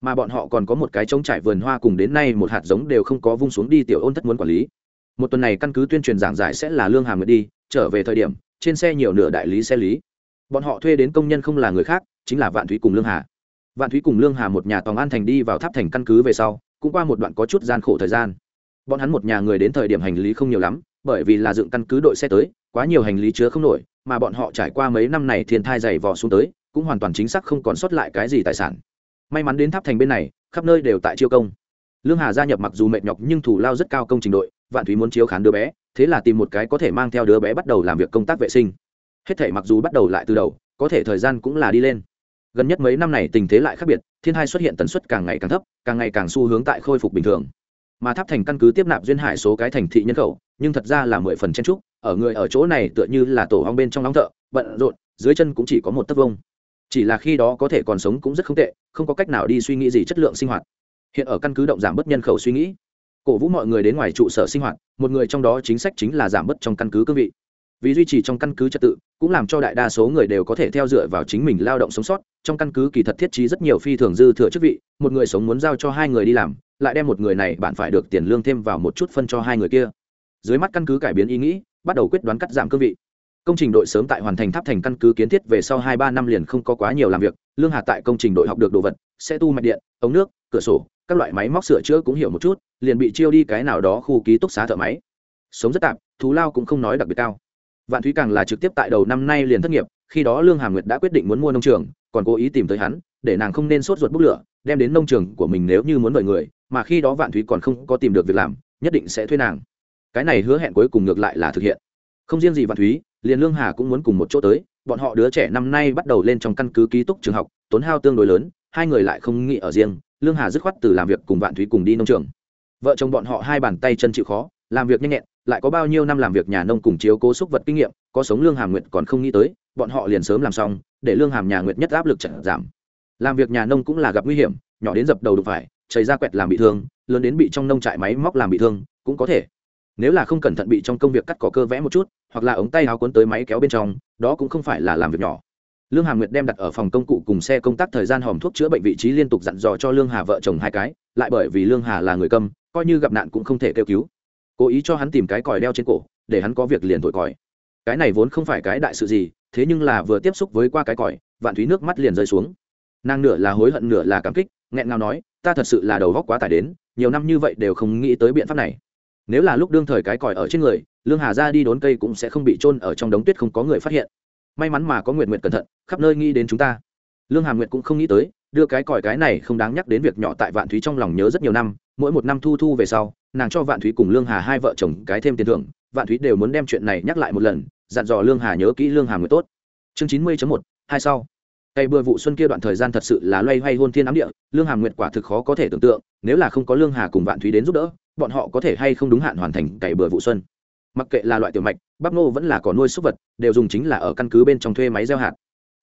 Mà bọn họ còn có một cái trống trải vườn hoa cùng đến nay một hạt giống đều không có vung xuống đi tiểu ôn thất muốn quản lý. Một tuần này căn cứ tuyên truyền giảng giải sẽ là lương hàm nguyệt đi, trở về thời điểm, trên xe nhiều nửa đại lý xe lý. Bọn họ thuê đến công nhân không là người khác, chính là vạn thúy cùng lương hà. Vạn thúy cùng lương hà một nhà tòng an thành đi vào tháp thành căn cứ về sau cũng qua một đoạn có chút gian khổ thời gian. Bọn hắn một nhà người đến thời điểm hành lý không nhiều lắm, bởi vì là dựng căn cứ đội xe tới, quá nhiều hành lý chứa không nổi, mà bọn họ trải qua mấy năm này thiên thai dày vò xuống tới, cũng hoàn toàn chính xác không còn sót lại cái gì tài sản. May mắn đến tháp thành bên này, khắp nơi đều tại chiêu công. Lương hà gia nhập mặc dù mệt nhọc nhưng thủ lao rất cao công trình đội, vạn thúy muốn chiếu khán đứa bé, thế là tìm một cái có thể mang theo đứa bé bắt đầu làm việc công tác vệ sinh. Hết thể mặc dù bắt đầu lại từ đầu, có thể thời gian cũng là đi lên. Gần nhất mấy năm này tình thế lại khác biệt thiên hai xuất hiện tần suất càng ngày càng thấp, càng ngày càng xu hướng tại khôi phục bình thường. Mà tháp thành căn cứ tiếp nạp duyên hải số cái thành thị nhân khẩu, nhưng thật ra là mười phần chen trúc ở người ở chỗ này tựa như là tổ hong bên trong nóng thợ, bận rộn, dưới chân cũng chỉ có một tấc vông chỉ là khi đó có thể còn sống cũng rất không tệ, không có cách nào đi suy nghĩ gì chất lượng sinh hoạt. Hiện ở căn cứ động giảm bớt nhân khẩu suy nghĩ. Cổ vũ mọi người đến ngoài trụ sở sinh hoạt, một người trong đó chính sách chính là giảm bớt trong căn cứ cương vị vì duy trì trong căn cứ trật tự, cũng làm cho đại đa số người đều có thể theo dựa vào chính mình lao động sống sót. Trong căn cứ kỳ thật thiết trí rất nhiều phi thường dư thừa chức vị, một người sống muốn giao cho hai người đi làm, lại đem một người này bạn phải được tiền lương thêm vào một chút phân cho hai người kia. Dưới mắt căn cứ cải biến ý nghĩ, bắt đầu quyết đoán cắt giảm cương vị. Công trình đội sớm tại hoàn thành tháp thành căn cứ kiến thiết về sau hai ba năm liền không có quá nhiều làm việc, lương hà tại công trình đội học được đồ vật, xe tu mạch điện, ống nước, cửa sổ, các loại máy móc sửa chữa cũng hiểu một chút, liền bị chiêu đi cái nào đó khu ký túc xá thợ máy. Sống rất tạm thú lao cũng không nói đặc biệt cao vạn thúy càng là trực tiếp tại đầu năm nay liền thất nghiệp, khi đó lương hàm nguyệt đã quyết định muốn mua nông trường, còn cố ý tìm tới hắn, để nàng không nên sốt ruột bốc lửa, đem đến nông trường của mình nếu như muốn mời người, mà khi đó vạn thúy còn không có tìm được việc làm, nhất định sẽ thuê nàng. Cái này hứa hẹn cuối cùng ngược lại là thực hiện. Không riêng gì vạn thúy, liền lương hà cũng muốn cùng một chỗ tới, bọn họ đứa trẻ năm nay bắt đầu lên trong căn cứ ký túc trường học, tốn hao tương đối lớn, hai người lại không nghĩ ở riêng, lương hà dứt khoát từ làm việc cùng vạn thúy cùng đi nông trường. Vợ chồng bọn họ hai bàn tay chân chịu khó làm việc nhanh nhẹn, lại có bao nhiêu năm làm việc nhà nông cùng chiếu cố xúc vật kinh nghiệm, có sống lương hàm nguyệt còn không nghĩ tới, bọn họ liền sớm làm xong, để lương hàm nhà nguyệt nhất áp lực chậm giảm. Làm việc nhà nông cũng là gặp nguy hiểm, nhỏ đến dập đầu đục phải, chảy ra quẹt làm bị thương, lớn đến bị trong nông trại máy móc làm bị thương, cũng có thể. Nếu là không cẩn thận bị trong công việc cắt cỏ cơ vẽ một chút, hoặc là ống tay áo cuốn tới máy kéo bên trong, đó cũng không phải là làm việc nhỏ. Lương hà nguyệt đem đặt ở phòng công cụ cùng xe công tác thời gian hòm thuốc chữa bệnh vị trí liên tục dặn dò cho lương hà vợ chồng hai cái, lại bởi vì lương hà là người câm coi như gặp nạn cũng không thể kêu cứu cố ý cho hắn tìm cái còi đeo trên cổ, để hắn có việc liền thổi còi. Cái này vốn không phải cái đại sự gì, thế nhưng là vừa tiếp xúc với qua cái còi, vạn thúy nước mắt liền rơi xuống. Nàng nửa là hối hận nửa là cảm kích, nghẹn ngào nói, ta thật sự là đầu góc quá tải đến, nhiều năm như vậy đều không nghĩ tới biện pháp này. Nếu là lúc đương thời cái còi ở trên người, lương hà ra đi đốn cây cũng sẽ không bị trôn ở trong đống tuyết không có người phát hiện. May mắn mà có nguyện nguyện cẩn thận, khắp nơi nghĩ đến chúng ta. Lương hà nguyện cũng không nghĩ tới, đưa cái còi cái này không đáng nhắc đến việc nhỏ tại vạn thúy trong lòng nhớ rất nhiều năm mỗi một năm thu thu về sau, nàng cho vạn thúy cùng lương hà hai vợ chồng cái thêm tiền thưởng. Vạn thúy đều muốn đem chuyện này nhắc lại một lần, dặn dò lương hà nhớ kỹ lương hà người tốt. Chương chín mươi một, hai sau. Cây bừa vụ xuân kia đoạn thời gian thật sự là loay hoay hôn thiên ám địa, lương hà nguyệt quả thực khó có thể tưởng tượng, nếu là không có lương hà cùng vạn thúy đến giúp đỡ, bọn họ có thể hay không đúng hạn hoàn thành cày bừa vụ xuân. Mặc kệ là loại tiểu mạch, bắp nô vẫn là có nuôi súc vật, đều dùng chính là ở căn cứ bên trong thuê máy gieo hạt.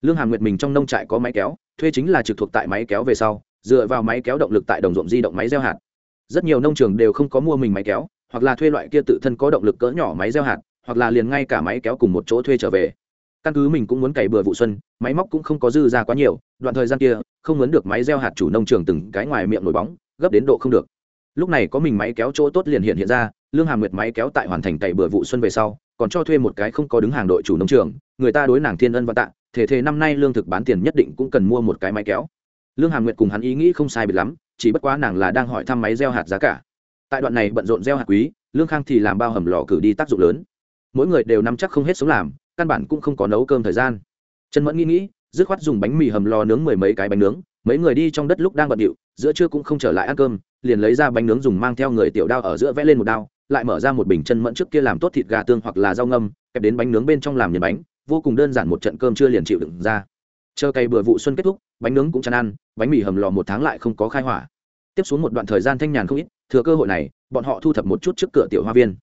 Lương hàm nguyệt mình trong nông trại có máy kéo, thuê chính là trực thuộc tại máy kéo về sau, dựa vào máy kéo động lực tại đồng ruộng di động máy gieo hạt rất nhiều nông trường đều không có mua mình máy kéo, hoặc là thuê loại kia tự thân có động lực cỡ nhỏ máy gieo hạt, hoặc là liền ngay cả máy kéo cùng một chỗ thuê trở về. Căn cứ mình cũng muốn cày bừa vụ xuân, máy móc cũng không có dư ra quá nhiều, đoạn thời gian kia, không muốn được máy gieo hạt chủ nông trường từng cái ngoài miệng nổi bóng, gấp đến độ không được. Lúc này có mình máy kéo chỗ tốt liền hiện hiện ra, lương hàm nguyệt máy kéo tại hoàn thành cày bừa vụ xuân về sau, còn cho thuê một cái không có đứng hàng đội chủ nông trường, người ta đối nàng thiên ân và tạ thể thế năm nay lương thực bán tiền nhất định cũng cần mua một cái máy kéo. Lương hàm nguyệt cùng hắn ý nghĩ không sai biệt lắm chỉ bất quá nàng là đang hỏi thăm máy gieo hạt giá cả. Tại đoạn này bận rộn gieo hạt quý, lương khang thì làm bao hầm lò cử đi tác dụng lớn. Mỗi người đều nắm chắc không hết sống làm, căn bản cũng không có nấu cơm thời gian. Trần mẫn nghĩ nghĩ, dứt khoát dùng bánh mì hầm lò nướng mười mấy cái bánh nướng, mấy người đi trong đất lúc đang bận điệu, giữa trưa cũng không trở lại ăn cơm, liền lấy ra bánh nướng dùng mang theo người tiểu đao ở giữa vẽ lên một đao, lại mở ra một bình chân mẫn trước kia làm tốt thịt gà tương hoặc là rau ngâm, kẹp đến bánh nướng bên trong làm nhân bánh, vô cùng đơn giản một trận cơm chưa liền chịu đựng ra. Chờ cây bừa vụ xuân kết thúc bánh nướng cũng chán ăn, bánh mì hầm lò một tháng lại không có khai hỏa. Tiếp xuống một đoạn thời gian thanh nhàn không ít, thừa cơ hội này, bọn họ thu thập một chút trước cửa tiểu hoa viên.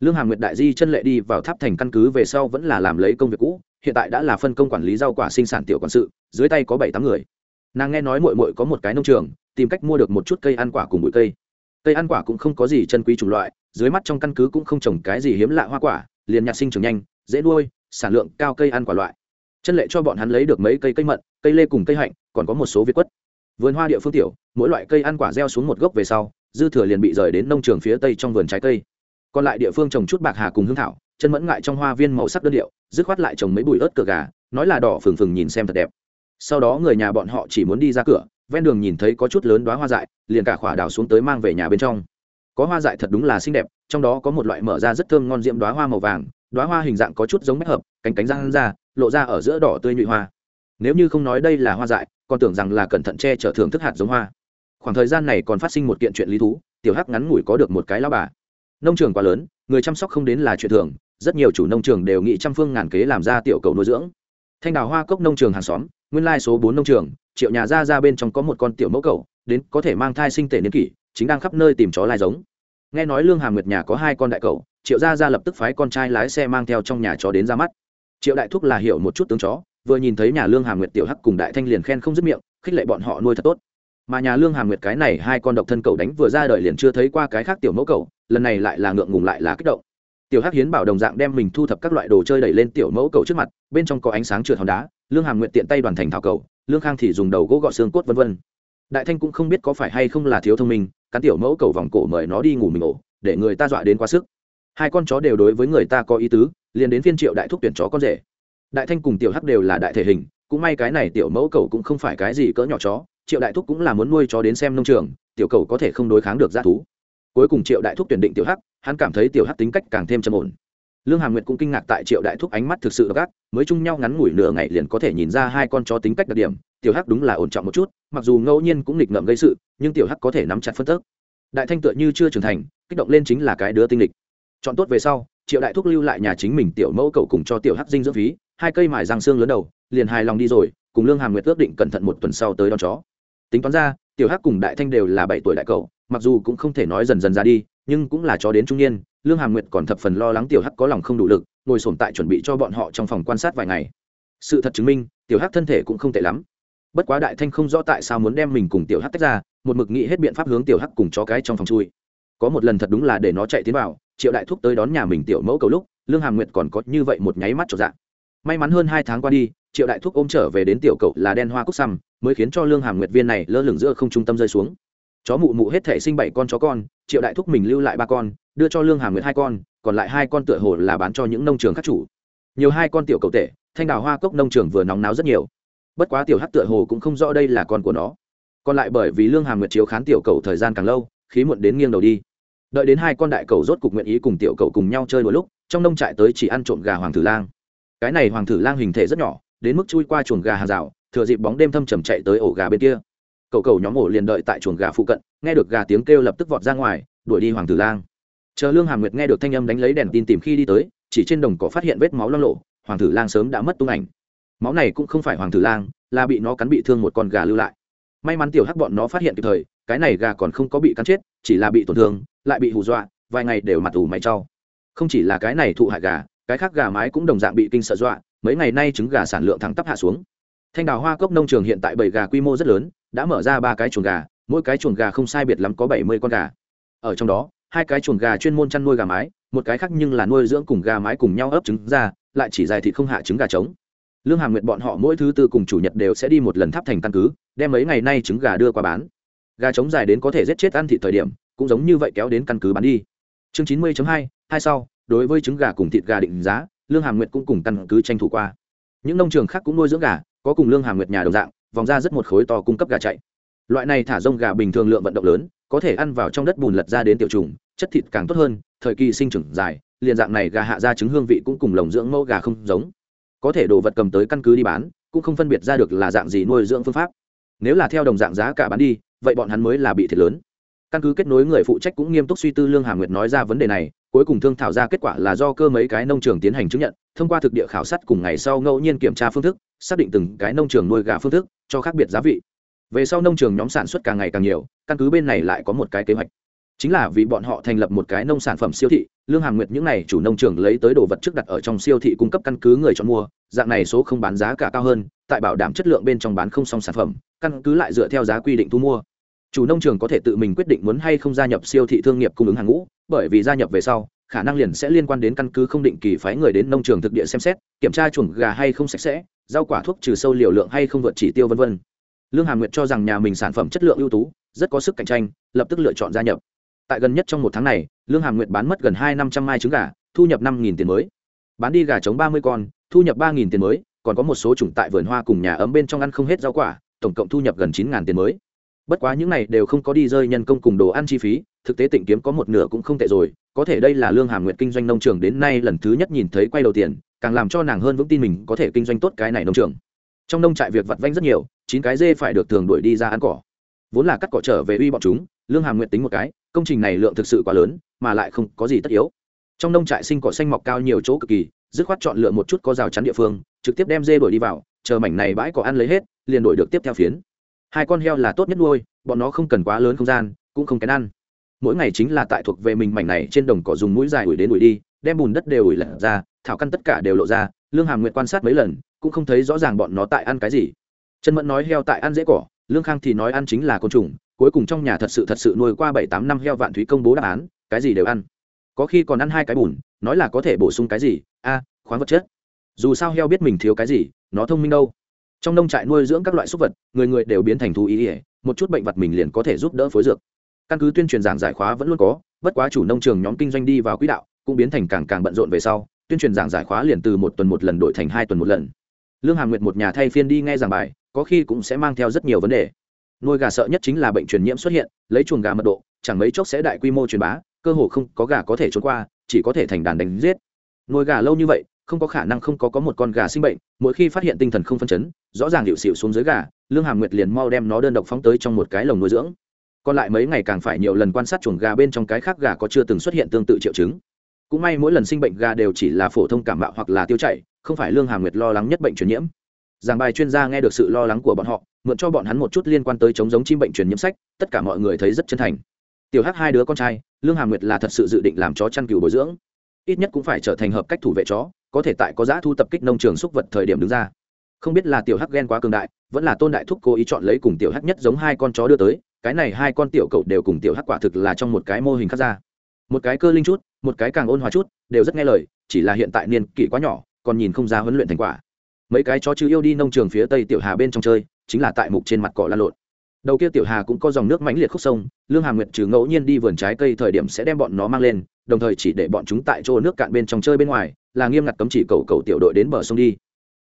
Lương hàm nguyệt đại di chân lệ đi vào tháp thành căn cứ về sau vẫn là làm lấy công việc cũ, hiện tại đã là phân công quản lý rau quả sinh sản tiểu quản sự, dưới tay có bảy tám người. Nàng nghe nói mội mội có một cái nông trường, tìm cách mua được một chút cây ăn quả cùng bụi cây. Cây ăn quả cũng không có gì chân quý chủng loại, dưới mắt trong căn cứ cũng không trồng cái gì hiếm lạ hoa quả, liền nhạt sinh trưởng nhanh, dễ nuôi, sản lượng cao cây ăn quả loại chân lệ cho bọn hắn lấy được mấy cây cây mận, cây lê cùng cây hạnh, còn có một số việt quất. Vườn hoa địa phương tiểu, mỗi loại cây ăn quả gieo xuống một gốc về sau, dư thừa liền bị rời đến nông trường phía tây trong vườn trái cây. Còn lại địa phương trồng chút bạc hà cùng hương thảo, chân mẫn ngại trong hoa viên màu sắc đơn điệu, dứt khoát lại trồng mấy bụi ớt cờ gà, nói là đỏ phừng phừng nhìn xem thật đẹp. Sau đó người nhà bọn họ chỉ muốn đi ra cửa, ven đường nhìn thấy có chút lớn đoá hoa dại, liền cả khỏa đào xuống tới mang về nhà bên trong. Có hoa dại thật đúng là xinh đẹp, trong đó có một loại mở ra rất thơm ngon diễm đoá hoa màu vàng đoá hoa hình dạng có chút giống bách hợp, cánh cánh răng ra, lộ ra ở giữa đỏ tươi nhụy hoa. Nếu như không nói đây là hoa dại, còn tưởng rằng là cẩn thận che chở thưởng thức hạt giống hoa. Khoảng thời gian này còn phát sinh một kiện chuyện lý thú, tiểu hắc ngắn ngủi có được một cái lao bà. Nông trường quá lớn, người chăm sóc không đến là chuyện thường, rất nhiều chủ nông trường đều nghĩ trăm phương ngàn kế làm ra tiểu cầu nuôi dưỡng. Thanh đào hoa cốc nông trường hàng xóm, nguyên lai số bốn nông trường, triệu nhà ra ra bên trong có một con tiểu mẫu cầu, đến có thể mang thai sinh tể niên kỷ, chính đang khắp nơi tìm chó lai giống. Nghe nói lương hàm nguyệt nhà có hai con đại cầu triệu gia ra lập tức phái con trai lái xe mang theo trong nhà chó đến ra mắt. Triệu đại thúc là hiểu một chút tướng chó, vừa nhìn thấy nhà lương hàm nguyệt tiểu hắc cùng đại thanh liền khen không dứt miệng, khích lệ bọn họ nuôi thật tốt. Mà nhà lương hàm nguyệt cái này hai con độc thân cầu đánh vừa ra đời liền chưa thấy qua cái khác tiểu mẫu cầu lần này lại là ngượng ngùng lại là kích động. Tiểu hắc hiến bảo đồng dạng đem mình thu thập các loại đồ chơi đẩy lên tiểu mẫu cầu trước mặt, bên trong có ánh sáng trượt hòn đá, lương hàm nguyệt tiện tay đoàn thành thảo cầu lương khang thì dùng đầu gỗ gọ xương cốt vân vân. Đại thanh cũng không biết có phải hay không là thiếu thông minh cắn tiểu mẫu cầu vòng cổ mời nó đi ngủ mình ổ, để người ta dọa đến quá sức hai con chó đều đối với người ta có ý tứ, liền đến phiên triệu đại thúc tuyển chó con rể. Đại thanh cùng tiểu hắc đều là đại thể hình, cũng may cái này tiểu mẫu cầu cũng không phải cái gì cỡ nhỏ chó, triệu đại thúc cũng là muốn nuôi chó đến xem nông trường, tiểu cầu có thể không đối kháng được g thú. Cuối cùng triệu đại thúc tuyển định tiểu hắc, hắn cảm thấy tiểu hắc tính cách càng thêm trầm ổn. Lương hà nguyệt cũng kinh ngạc tại triệu đại thúc ánh mắt thực sự gác mới chung nhau ngắn ngủi nửa ngày liền có thể nhìn ra hai con chó tính cách đặc điểm, tiểu hắc đúng là ổn trọng một chút, mặc dù ngẫu nhiên cũng nghịch ngợm gây sự, nhưng tiểu hắc có thể nắm chặt phân tức. Đại thanh tựa như chưa trưởng thành, kích động lên chính là cái đứa tinh lịch chọn tốt về sau, triệu đại thúc lưu lại nhà chính mình tiểu mẫu cậu cùng cho tiểu hắc dinh dưỡng phí, hai cây mài răng xương lớn đầu, liền hài lòng đi rồi, cùng lương hàm nguyệt ước định cẩn thận một tuần sau tới đón chó. Tính toán ra, tiểu hắc cùng đại thanh đều là bảy tuổi đại cậu, mặc dù cũng không thể nói dần dần ra đi, nhưng cũng là chó đến trung niên, lương hàm nguyệt còn thập phần lo lắng tiểu hắc có lòng không đủ lực, ngồi sổm tại chuẩn bị cho bọn họ trong phòng quan sát vài ngày. Sự thật chứng minh, tiểu hắc thân thể cũng không tệ lắm. Bất quá đại thanh không rõ tại sao muốn đem mình cùng tiểu hắc tách ra, một mực nghĩ hết biện pháp hướng tiểu hắc cùng chó cái trong phòng chui. Có một lần thật đúng là để nó chạy tiến vào triệu đại thúc tới đón nhà mình tiểu mẫu cầu lúc, lương hàm nguyệt còn có như vậy một nháy mắt trọn dạng may mắn hơn hai tháng qua đi, triệu đại thúc ôm trở về đến tiểu cậu là đen hoa cúc xăm, mới khiến cho lương hàm nguyệt viên này lơ lửng giữa không trung tâm rơi xuống. Chó mụ mụ hết thể sinh bảy con chó con, triệu đại thúc mình lưu lại ba con, đưa cho lương hàm nguyệt hai con, còn lại hai con tựa hồ là bán cho những nông trường khác chủ. Nhiều hai con tiểu cầu tệ, thanh đào hoa cốc nông trường vừa nóng náo rất nhiều. Bất quá tiểu hát tựa hồ cũng không rõ đây là con của nó. Còn lại bởi vì lương hàm nguyệt chiếu khán tiểu cầu thời gian càng lâu, khí muộn đến nghiêng đầu đi đợi đến hai con đại cầu rốt cục nguyện ý cùng tiểu cầu cùng nhau chơi đôi lúc, trong nông trại tới chỉ ăn trộm gà hoàng thử lang. Cái này hoàng thử lang hình thể rất nhỏ, đến mức chui qua chuồng gà hàng rào, thừa dịp bóng đêm thâm trầm chạy tới ổ gà bên kia. Cậu cầu nhóm ổ liền đợi tại chuồng gà phụ cận, nghe được gà tiếng kêu lập tức vọt ra ngoài, đuổi đi hoàng tử lang. Chờ lương hàm nguyệt nghe được thanh âm đánh lấy đèn tin tìm khi đi tới, chỉ trên đồng cỏ phát hiện vết máu loang lộ hoàng tử lang sớm đã mất tung ảnh. Máu này cũng không phải hoàng tử lang, là bị nó cắn bị thương một con gà lưu lại. May mắn tiểu hắc bọn nó phát hiện kịp thời, cái này gà còn không có bị cắn chết, chỉ là bị tổn thương lại bị hù dọa, vài ngày đều mặt ủ mày trau không chỉ là cái này thụ hại gà, cái khác gà mái cũng đồng dạng bị kinh sợ dọa, mấy ngày nay trứng gà sản lượng thẳng tắp hạ xuống. Thanh đào hoa cốc nông trường hiện tại bảy gà quy mô rất lớn, đã mở ra ba cái chuồng gà, mỗi cái chuồng gà không sai biệt lắm có bảy mươi con gà. Ở trong đó, hai cái chuồng gà chuyên môn chăn nuôi gà mái, một cái khác nhưng là nuôi dưỡng cùng gà mái cùng nhau ấp trứng ra, lại chỉ dài thịt không hạ trứng gà trống. Lương hàm nguyện bọn họ mỗi thứ tư cùng chủ nhật đều sẽ đi một lần tháp thành căn cứ, đem mấy ngày nay trứng gà đưa qua bán. Gà trống dài đến có thể giết chết ăn thịt thời điểm cũng giống như vậy kéo đến căn cứ bán đi. Chương chín mươi hai hai sau, đối với trứng gà cùng thịt gà định giá, lương hàm nguyệt cũng cùng căn cứ tranh thủ qua. Những nông trường khác cũng nuôi dưỡng gà, có cùng lương hàm nguyệt nhà đồng dạng, vòng ra rất một khối to cung cấp gà chạy. Loại này thả rông gà bình thường lượng vận động lớn, có thể ăn vào trong đất bùn lật ra đến tiểu trùng, chất thịt càng tốt hơn, thời kỳ sinh trưởng dài, liền dạng này gà hạ ra trứng hương vị cũng cùng lồng dưỡng mẫu gà không giống. Có thể đồ vật cầm tới căn cứ đi bán, cũng không phân biệt ra được là dạng gì nuôi dưỡng phương pháp. Nếu là theo đồng dạng giá cả bán đi, vậy bọn hắn mới là bị thiệt lớn căn cứ kết nối người phụ trách cũng nghiêm túc suy tư lương hà nguyệt nói ra vấn đề này, cuối cùng thương thảo ra kết quả là do cơ mấy cái nông trường tiến hành chứng nhận, thông qua thực địa khảo sát cùng ngày sau ngẫu nhiên kiểm tra phương thức, xác định từng cái nông trường nuôi gà phương thức, cho khác biệt giá vị. Về sau nông trường nhóm sản xuất càng ngày càng nhiều, căn cứ bên này lại có một cái kế hoạch. Chính là vì bọn họ thành lập một cái nông sản phẩm siêu thị, lương hàm nguyệt những n à y chủ nông trường lấy tới đồ vật trước đặt ở trong siêu thị cung cấp căn cứ người chọn mua, dạng này số không bán giá cả cao hơn, tại bảo đảm chất lượng bên trong bán không xong sản phẩm, căn cứ lại dựa theo giá quy định thu mua chủ nông trường có thể tự mình quyết định muốn hay không gia nhập siêu thị thương nghiệp cung ứng hàng ngũ, bởi vì gia nhập về sau, khả năng liền sẽ liên quan đến căn cứ không định kỳ phái người đến nông trường thực địa xem xét, kiểm tra chuồng gà hay không sạch sẽ, rau quả thuốc trừ sâu liều lượng hay không vượt chỉ tiêu v v lương hàm nguyệt cho rằng nhà mình sản phẩm chất lượng ưu tú, rất có sức cạnh tranh, lập tức lựa chọn gia nhập. Tại gần nhất trong một tháng này, lương hàm nguyệt bán mất gần hai năm trăm mai trứng gà, thu nhập năm tiền mới. Bán đi gà trống ba mươi con, thu nhập ba tiền mới, còn có một số chủng tại vườn hoa cùng nhà ấm bên trong ăn không hết rau quả, tổng cộng thu nhập gần chín tiền mới bất quá những này đều không có đi rơi nhân công cùng đồ ăn chi phí, thực tế tịnh kiếm có một nửa cũng không tệ rồi, có thể đây là lương hàm nguyện kinh doanh nông trường đến nay lần thứ nhất nhìn thấy quay đầu tiền, càng làm cho nàng hơn vững tin mình có thể kinh doanh tốt cái này nông trường. Trong nông trại việc vặt vanh rất nhiều, chín cái dê phải được thường đuổi đi ra ăn cỏ. Vốn là cắt cỏ trở về uy bọn chúng, lương hàm nguyện tính một cái, công trình này lượng thực sự quá lớn, mà lại không có gì tất yếu. Trong nông trại sinh cỏ xanh mọc cao nhiều chỗ cực kỳ, dứt khoát chọn lựa một chút có rào chắn địa phương, trực tiếp đem dê đuổi đi vào, chờ mảnh này bãi cỏ ăn lấy hết, liền đổi được tiếp theo phiến hai con heo là tốt nhất nuôi, bọn nó không cần quá lớn không gian, cũng không kén ăn. Mỗi ngày chính là tại thuộc về mình mảnh này trên đồng cỏ dùng mũi dài ủi đến ủi đi, đem bùn đất đều ủi lật ra, thảo căn tất cả đều lộ ra, lương hàm nguyện quan sát mấy lần, cũng không thấy rõ ràng bọn nó tại ăn cái gì. Trần mẫn nói heo tại ăn dễ cỏ, lương khang thì nói ăn chính là côn trùng, cuối cùng trong nhà thật sự thật sự nuôi qua bảy tám năm heo vạn thúy công bố đáp án, cái gì đều ăn. Có khi còn ăn hai cái bùn, nói là có thể bổ sung cái gì, a, khoáng vật chất. Dù sao heo biết mình thiếu cái gì, nó thông minh đâu trong nông trại nuôi dưỡng các loại súc vật, người người đều biến thành thú ý ỉa một chút bệnh vật mình liền có thể giúp đỡ phối dược. Căn cứ tuyên truyền giảng giải khóa vẫn luôn có, bất quá chủ nông trường nhóm kinh doanh đi vào quỹ đạo, cũng biến thành càng càng bận rộn về sau, tuyên truyền giảng giải khóa liền từ một tuần một lần đổi thành hai tuần một lần. Lương hàm nguyệt một nhà thay phiên đi nghe giảng bài, có khi cũng sẽ mang theo rất nhiều vấn đề. Nuôi gà sợ nhất chính là bệnh truyền nhiễm xuất hiện, lấy chuồng gà mật độ, chẳng mấy chốc sẽ đại quy mô truyền bá, cơ hồ không có gà có thể trốn qua, chỉ có thể thành đàn đánh giết. Nuôi gà lâu như vậy không có khả năng không có có một con gà sinh bệnh, mỗi khi phát hiện tinh thần không phân chấn, rõ ràng hiệu xịu xuống dưới gà, lương hàm nguyệt liền mau đem nó đơn độc phóng tới trong một cái lồng nuôi dưỡng. Còn lại mấy ngày càng phải nhiều lần quan sát chuồng gà bên trong cái khác gà có chưa từng xuất hiện tương tự triệu chứng. Cũng may mỗi lần sinh bệnh gà đều chỉ là phổ thông cảm mạo hoặc là tiêu chảy, không phải lương hàm nguyệt lo lắng nhất bệnh truyền nhiễm. Giảng bài chuyên gia nghe được sự lo lắng của bọn họ, mượn cho bọn hắn một chút liên quan tới chống giống chim bệnh truyền nhiễm sách, tất cả mọi người thấy rất chân thành. Tiểu hắc hai đứa con trai, lương hàm nguyệt là thật sự dự định làm chó chăn cừu bồi dưỡng. Ít nhất cũng phải trở thành hợp cách thủ vệ chó có thể tại có giá thu tập kích nông trường xúc vật thời điểm đứng ra. Không biết là tiểu hắc ghen quá cường đại, vẫn là tôn đại thúc cố ý chọn lấy cùng tiểu hắc nhất giống hai con chó đưa tới, cái này hai con tiểu cậu đều cùng tiểu hắc quả thực là trong một cái mô hình khác ra. Một cái cơ linh chút, một cái càng ôn hòa chút, đều rất nghe lời, chỉ là hiện tại niên kỷ quá nhỏ, còn nhìn không ra huấn luyện thành quả. Mấy cái chó chứ yêu đi nông trường phía tây tiểu hà bên trong chơi, chính là tại mục trên mặt cỏ lan lộn. Đầu kia tiểu hà cũng có dòng nước mãnh liệt khúc sông, lương hà nguyệt trừ ngẫu nhiên đi vườn trái cây thời điểm sẽ đem bọn nó mang lên, đồng thời chỉ để bọn chúng tại chỗ nước cạn bên trong chơi bên ngoài là nghiêm ngặt cấm chỉ cầu cầu tiểu đội đến bờ sông đi.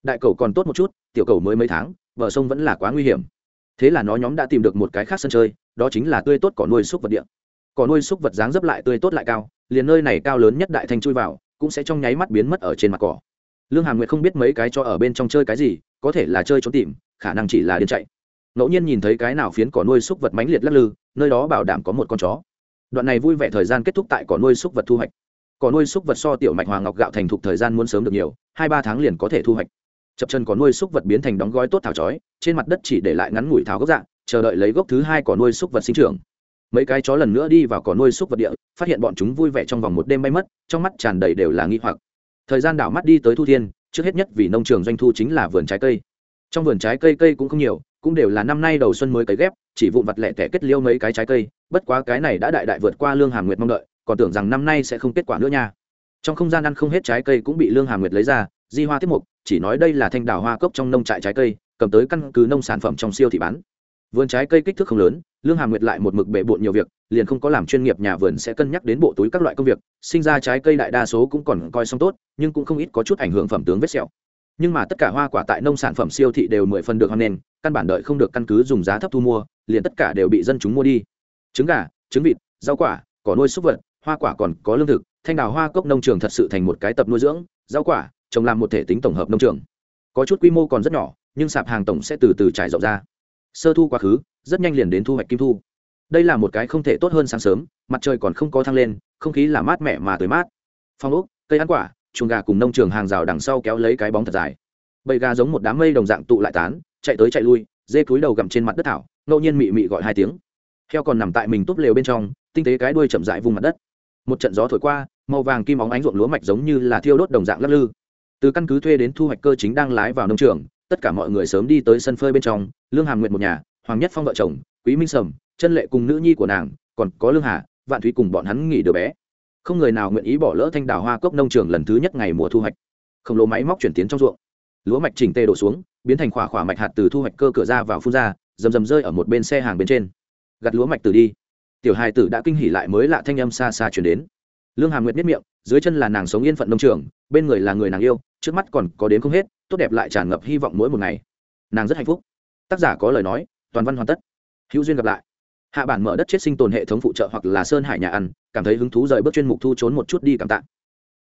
Đại cầu còn tốt một chút, tiểu cầu mới mấy tháng, bờ sông vẫn là quá nguy hiểm. Thế là nó nhóm đã tìm được một cái khác sân chơi, đó chính là tươi tốt cỏ nuôi súc vật điện cỏ nuôi súc vật dáng dấp lại tươi tốt lại cao, liền nơi này cao lớn nhất đại thanh chui vào, cũng sẽ trong nháy mắt biến mất ở trên mặt cỏ. Lương hàm nguyệt không biết mấy cái cho ở bên trong chơi cái gì, có thể là chơi trốn tìm, khả năng chỉ là điên chạy. Ngẫu nhiên nhìn thấy cái nào phiến cỏ nuôi súc vật mãnh liệt lắc lư, nơi đó bảo đảm có một con chó. Đoạn này vui vẻ thời gian kết thúc tại cỏ nuôi súc vật thu hoạch cỏ nuôi súc vật so tiểu mạch hoàng ngọc gạo thành thục thời gian muốn sớm được nhiều, hai ba tháng liền có thể thu hoạch. Chập chân cỏ nuôi súc vật biến thành đóng gói tốt thảo chói, trên mặt đất chỉ để lại ngắn ngủi thảo gốc dạng chờ đợi lấy gốc thứ hai cỏ nuôi súc vật sinh trưởng. Mấy cái chó lần nữa đi vào cỏ nuôi súc vật địa, phát hiện bọn chúng vui vẻ trong vòng một đêm bay mất, trong mắt tràn đầy đều là nghi hoặc. Thời gian đảo mắt đi tới thu thiên, trước hết nhất vì nông trường doanh thu chính là vườn trái cây. Trong vườn trái cây cây cũng không nhiều, cũng đều là năm nay đầu xuân mới cấy ghép, chỉ vụn vặt lẻ tẻ kết liêu mấy cái trái cây, bất quá cái này đã đại đại vượt qua lương hàm nguyệt mong đợi còn tưởng rằng năm nay sẽ không kết quả nữa nha. Trong không gian ăn không hết trái cây cũng bị lương hà nguyệt lấy ra, di hoa tiết mục, chỉ nói đây là thanh đào hoa cốc trong nông trại trái cây, cầm tới căn cứ nông sản phẩm trong siêu thị bán. Vườn trái cây kích thước không lớn, lương hà nguyệt lại một mực bể bộn nhiều việc, liền không có làm chuyên nghiệp nhà vườn sẽ cân nhắc đến bộ túi các loại công việc, sinh ra trái cây đại đa số cũng còn coi xong tốt, nhưng cũng không ít có chút ảnh hưởng phẩm tướng vết sẹo. Nhưng mà tất cả hoa quả tại nông sản phẩm siêu thị đều mười phần được hoan nền căn bản đợi không được căn cứ dùng giá thấp thu mua, liền tất cả đều bị dân chúng mua đi. Trứng gà, trứng vịt, rau quả, cỏ nuôi súc vật hoa quả còn có lương thực, thanh đào hoa cốc nông trường thật sự thành một cái tập nuôi dưỡng, rau quả, trồng làm một thể tính tổng hợp nông trường. Có chút quy mô còn rất nhỏ, nhưng sạp hàng tổng sẽ từ từ trải rộng ra. Sơ thu quá khứ, rất nhanh liền đến thu hoạch kim thu. Đây là một cái không thể tốt hơn sáng sớm, mặt trời còn không có thăng lên, không khí là mát mẻ mà tới mát. Phong úc cây ăn quả, chuồng gà cùng nông trường hàng rào đằng sau kéo lấy cái bóng thật dài. Bầy gà giống một đám mây đồng dạng tụ lại tán, chạy tới chạy lui, dê cúi đầu gặm trên mặt đất thảo, ngẫu nhiên mị mị gọi hai tiếng. Heo còn nằm tại mình túp lều bên trong, tinh tế cái đuôi chậm dại vùng mặt đất một trận gió thổi qua, màu vàng kim óng ánh ruộng lúa mạch giống như là thiêu đốt đồng dạng lắc lư. Từ căn cứ thuê đến thu hoạch cơ chính đang lái vào nông trường, tất cả mọi người sớm đi tới sân phơi bên trong, lương hàm nguyện một nhà, hoàng nhất phong vợ chồng, quý minh sầm chân lệ cùng nữ nhi của nàng, còn có lương hà, vạn thúy cùng bọn hắn nghỉ đứa bé. Không người nào nguyện ý bỏ lỡ thanh đào hoa cốc nông trường lần thứ nhất ngày mùa thu hoạch. Khổng lồ máy móc chuyển tiến trong ruộng. Lúa mạch chỉnh tê đổ xuống, biến thành khỏa khỏa mạch hạt từ thu hoạch cơ cửa ra vào phun ra, rầm rầm rơi ở một bên xe hàng bên trên. Gặt lúa mạch từ đi tiểu hài tử đã kinh hỉ lại mới lạ thanh âm xa xa chuyển đến. Lương hàm nguyệt biết miệng, dưới chân là nàng sống yên phận nông trường, bên người là người nàng yêu, trước mắt còn có đến không hết, tốt đẹp lại tràn ngập hy vọng mỗi một ngày. Nàng rất hạnh phúc. Tác giả có lời nói, toàn văn hoàn tất. Hữu duyên gặp lại. Hạ bản mở đất chết sinh tồn hệ thống phụ trợ hoặc là sơn hải nhà ăn, cảm thấy hứng thú rời bước chuyên mục thu trốn một chút đi cảm tạ.